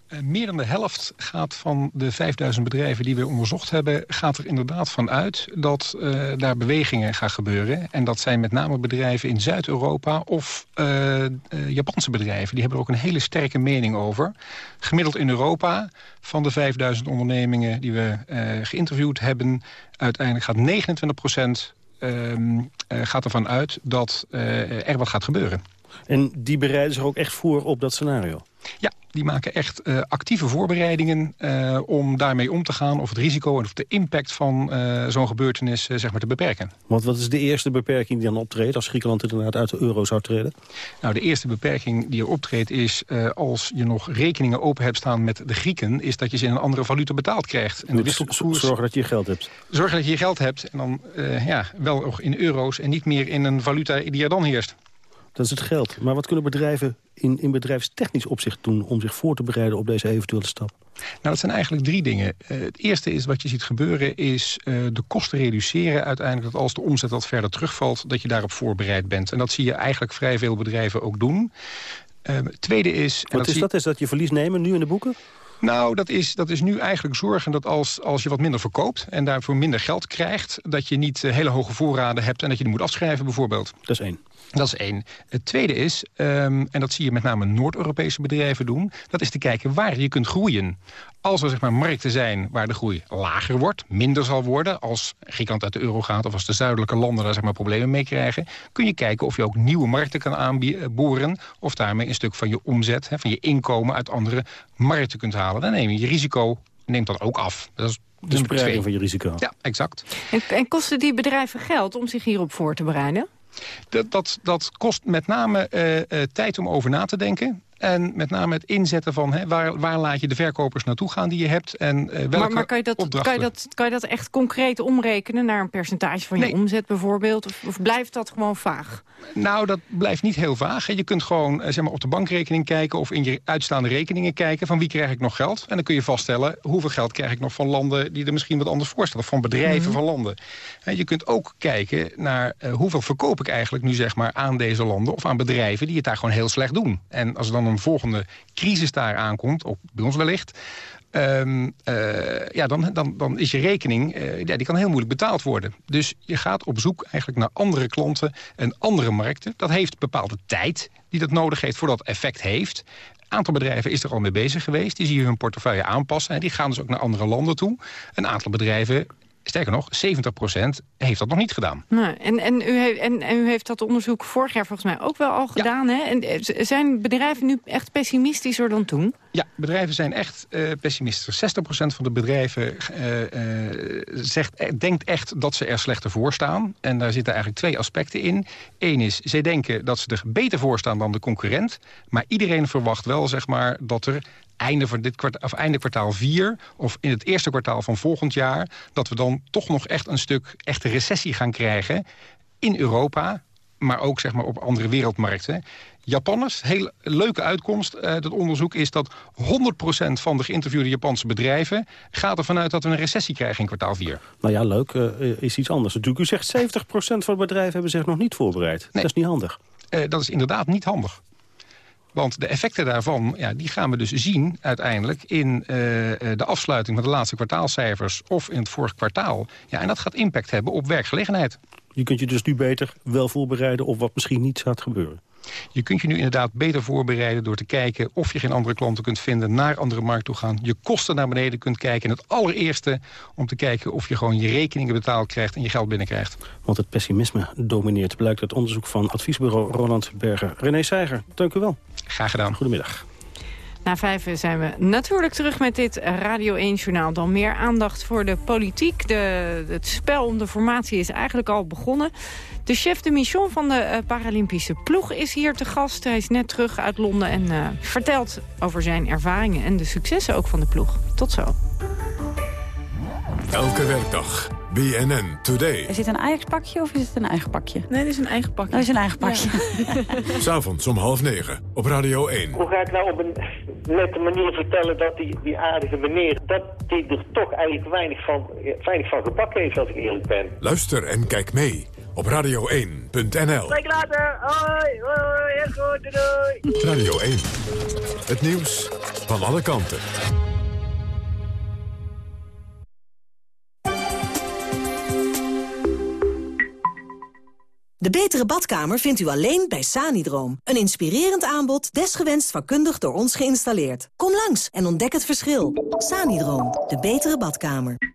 Uh, meer dan de helft gaat van de 5000 bedrijven die we onderzocht hebben... gaat er inderdaad van uit dat uh, daar bewegingen gaan gebeuren. En dat zijn met name bedrijven in Zuid-Europa of uh, Japanse bedrijven. Die hebben er ook een hele sterke mening over. Gemiddeld in Europa van de 5000 ondernemingen die we geïnterviewd hebben... uiteindelijk gaat 29 procent ehm, gaat ervan uit dat er wat gaat gebeuren. En die bereiden zich ook echt voor op dat scenario? Ja, die maken echt uh, actieve voorbereidingen uh, om daarmee om te gaan... of het risico en of de impact van uh, zo'n gebeurtenis zeg maar te beperken. Want wat is de eerste beperking die dan optreedt... als Griekenland inderdaad uit de euro zou treden? Nou, de eerste beperking die er optreedt is... als je nog rekeningen open hebt staan met de Grieken... is dat je ze in een andere valuta betaald krijgt. En de wisselkoers... Zorgen dat je je geld hebt. Zorgen dat je je geld hebt en dan ja, wel nog in euro's... en niet meer in een valuta die er dan heerst. Dat is het geld. Maar wat kunnen bedrijven in, in bedrijfstechnisch opzicht doen... om zich voor te bereiden op deze eventuele stap? Nou, dat zijn eigenlijk drie dingen. Uh, het eerste is wat je ziet gebeuren is uh, de kosten reduceren. Uiteindelijk dat als de omzet wat verder terugvalt... dat je daarop voorbereid bent. En dat zie je eigenlijk vrij veel bedrijven ook doen. Uh, tweede is... Wat is dat? Is dat je verlies nemen nu in de boeken? Nou, dat is, dat is nu eigenlijk zorgen dat als, als je wat minder verkoopt... en daarvoor minder geld krijgt... dat je niet hele hoge voorraden hebt en dat je die moet afschrijven bijvoorbeeld. Dat is één. Dat is één. Het tweede is, um, en dat zie je met name Noord-Europese bedrijven doen... dat is te kijken waar je kunt groeien. Als er zeg maar, markten zijn waar de groei lager wordt, minder zal worden... als Griekenland uit de euro gaat of als de zuidelijke landen daar zeg maar, problemen mee krijgen... kun je kijken of je ook nieuwe markten kan aanboren... of daarmee een stuk van je omzet, hè, van je inkomen uit andere markten kunt halen. Dan neem je je risico neemt dat ook af. Dat is de spreiding van je risico. Ja, exact. En, en kosten die bedrijven geld om zich hierop voor te bereiden? Dat, dat, dat kost met name uh, uh, tijd om over na te denken. En met name het inzetten van hè, waar, waar laat je de verkopers naartoe gaan die je hebt. En uh, welke maar, maar kan, je dat, kan, je dat, kan je dat echt concreet omrekenen naar een percentage van je omzet bijvoorbeeld? Of, of, blijft dat gewoon vaag? Nou, dat blijft niet heel vaag. Je kunt gewoon zeg maar, op de bankrekening kijken of in je uitstaande rekeningen kijken van wie krijg ik nog geld. En dan kun je vaststellen hoeveel geld krijg ik nog van landen die er misschien wat anders voorstellen. Van bedrijven mm -hmm. van landen. En je kunt ook kijken naar uh, hoeveel verkoop ik eigenlijk nu zeg maar aan deze landen of aan bedrijven die het daar gewoon heel slecht doen. En als er dan een volgende crisis daar aankomt, ook bij ons wellicht... Um, uh, ja, dan, dan, dan is je rekening, uh, ja, die kan heel moeilijk betaald worden. Dus je gaat op zoek eigenlijk naar andere klanten en andere markten. Dat heeft bepaalde tijd die dat nodig heeft voordat effect heeft. Een aantal bedrijven is er al mee bezig geweest. Die zien hun portefeuille aanpassen. En die gaan dus ook naar andere landen toe. Een aantal bedrijven Sterker nog, 70% heeft dat nog niet gedaan. Nou, en, en, u heeft, en, en, u heeft dat onderzoek vorig jaar volgens mij ook wel al gedaan. Hè? En, eh, zijn bedrijven nu echt pessimistischer dan toen? Ja, bedrijven zijn echt uh, pessimistischer. 60% van de bedrijven uh, uh, zegt, denkt echt dat ze er slechter voor staan. En daar zitten eigenlijk twee aspecten in. Eén is, zij denken dat ze er beter voor staan dan de concurrent. Maar iedereen verwacht wel zeg maar, dat er einde, van dit kwartaal, of einde kwartaal 4 of in het eerste kwartaal van volgend jaar... dat we dan toch nog echt een stuk echte recessie gaan krijgen in Europa maar ook zeg maar, op andere wereldmarkten. Japanners, heel leuke uitkomst uit het onderzoek is dat 100% van de geïnterviewde Japanse bedrijven gaat ervan uit dat we een recessie krijgen in kwartaal 4. Nou ja, leuk, uh, is iets anders natuurlijk. U zegt 70% van de bedrijven hebben zich nog niet voorbereid. Nee. Dat is niet handig. Uh, dat is inderdaad niet handig. Want de effecten daarvan ja, die gaan we dus zien uiteindelijk... in uh, de afsluiting van de laatste kwartaalcijfers of in het vorige kwartaal. Ja, en dat gaat impact hebben op werkgelegenheid. Je kunt je dus nu beter wel voorbereiden op wat misschien niet gaat gebeuren. Je kunt je nu inderdaad beter voorbereiden door te kijken... of je geen andere klanten kunt vinden, naar andere markten toe gaan. Je kosten naar beneden kunt kijken. En het allereerste om te kijken of je gewoon je rekeningen betaald krijgt... en je geld binnenkrijgt. Want het pessimisme domineert, blijkt uit onderzoek van adviesbureau Roland Berger. René Seiger, dank u wel. Graag gedaan. Goedemiddag. Na vijf zijn we natuurlijk terug met dit Radio 1-journaal. Dan meer aandacht voor de politiek. De, het spel om de formatie is eigenlijk al begonnen. De chef de mission van de uh, Paralympische ploeg is hier te gast. Hij is net terug uit Londen en uh, vertelt over zijn ervaringen... en de successen ook van de ploeg. Tot zo. Elke werkdag BNN Today. Is dit een eigen pakje of is het een eigen pakje? Nee, dit is een eigen pakje. Dat is een eigen pakje. Ja. S'avonds om half negen op Radio 1. Hoe ga ik nou op een nette manier vertellen dat die, die aardige meneer... dat die er toch eigenlijk weinig van, weinig van gebakken heeft, als ik eerlijk ben. Luister en kijk mee op radio1.nl. Kijk later. Hoi, hoi, heel goed, doei. Radio 1. Het nieuws van alle kanten. De betere badkamer vindt u alleen bij Sanidroom. Een inspirerend aanbod, desgewenst vakkundig door ons geïnstalleerd. Kom langs en ontdek het verschil. Sanidroom, de betere badkamer.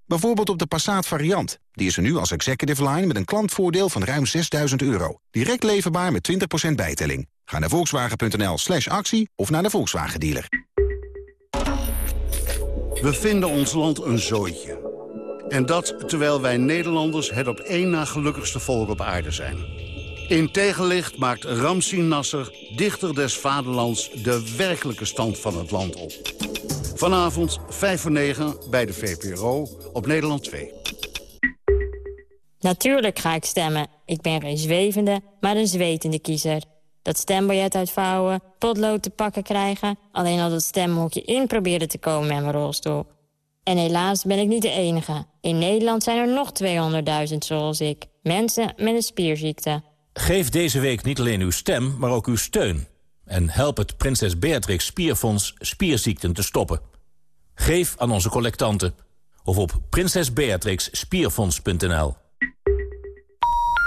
Bijvoorbeeld op de Passat variant. Die is er nu als executive line met een klantvoordeel van ruim 6000 euro. Direct leverbaar met 20% bijtelling. Ga naar volkswagen.nl slash actie of naar de Volkswagen dealer. We vinden ons land een zooitje. En dat terwijl wij Nederlanders het op één na gelukkigste volk op aarde zijn. In tegenlicht maakt Ramsin Nasser, dichter des vaderlands... de werkelijke stand van het land op. Vanavond 5 voor 9 bij de VPRO op Nederland 2. Natuurlijk ga ik stemmen. Ik ben geen zwevende, maar een zwetende kiezer. Dat stembiljet uitvouwen, potlood te pakken krijgen... alleen al dat stemhokje in proberen te komen met mijn rolstoel. En helaas ben ik niet de enige. In Nederland zijn er nog 200.000 zoals ik. Mensen met een spierziekte. Geef deze week niet alleen uw stem, maar ook uw steun. En help het Prinses Beatrix Spierfonds spierziekten te stoppen. Geef aan onze collectanten. Of op prinsesbeatrixspierfonds.nl.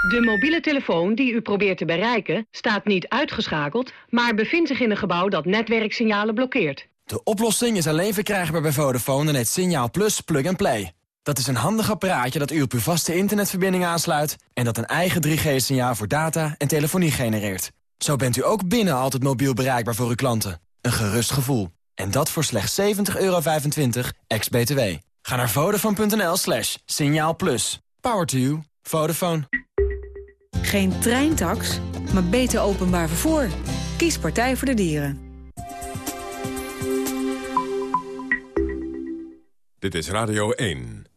De mobiele telefoon die u probeert te bereiken staat niet uitgeschakeld... maar bevindt zich in een gebouw dat netwerksignalen blokkeert. De oplossing is alleen verkrijgbaar bij Vodafone en het Signaal Plus Plug and Play. Dat is een handig apparaatje dat u op uw vaste internetverbinding aansluit... en dat een eigen 3G-signaal voor data en telefonie genereert. Zo bent u ook binnen altijd mobiel bereikbaar voor uw klanten. Een gerust gevoel. En dat voor slechts 70,25 euro ex-BTW. Ga naar vodafone.nl slash signaal plus. Power to you. Vodafone. Geen treintax, maar beter openbaar vervoer. Kies Partij voor de Dieren. Dit is Radio 1.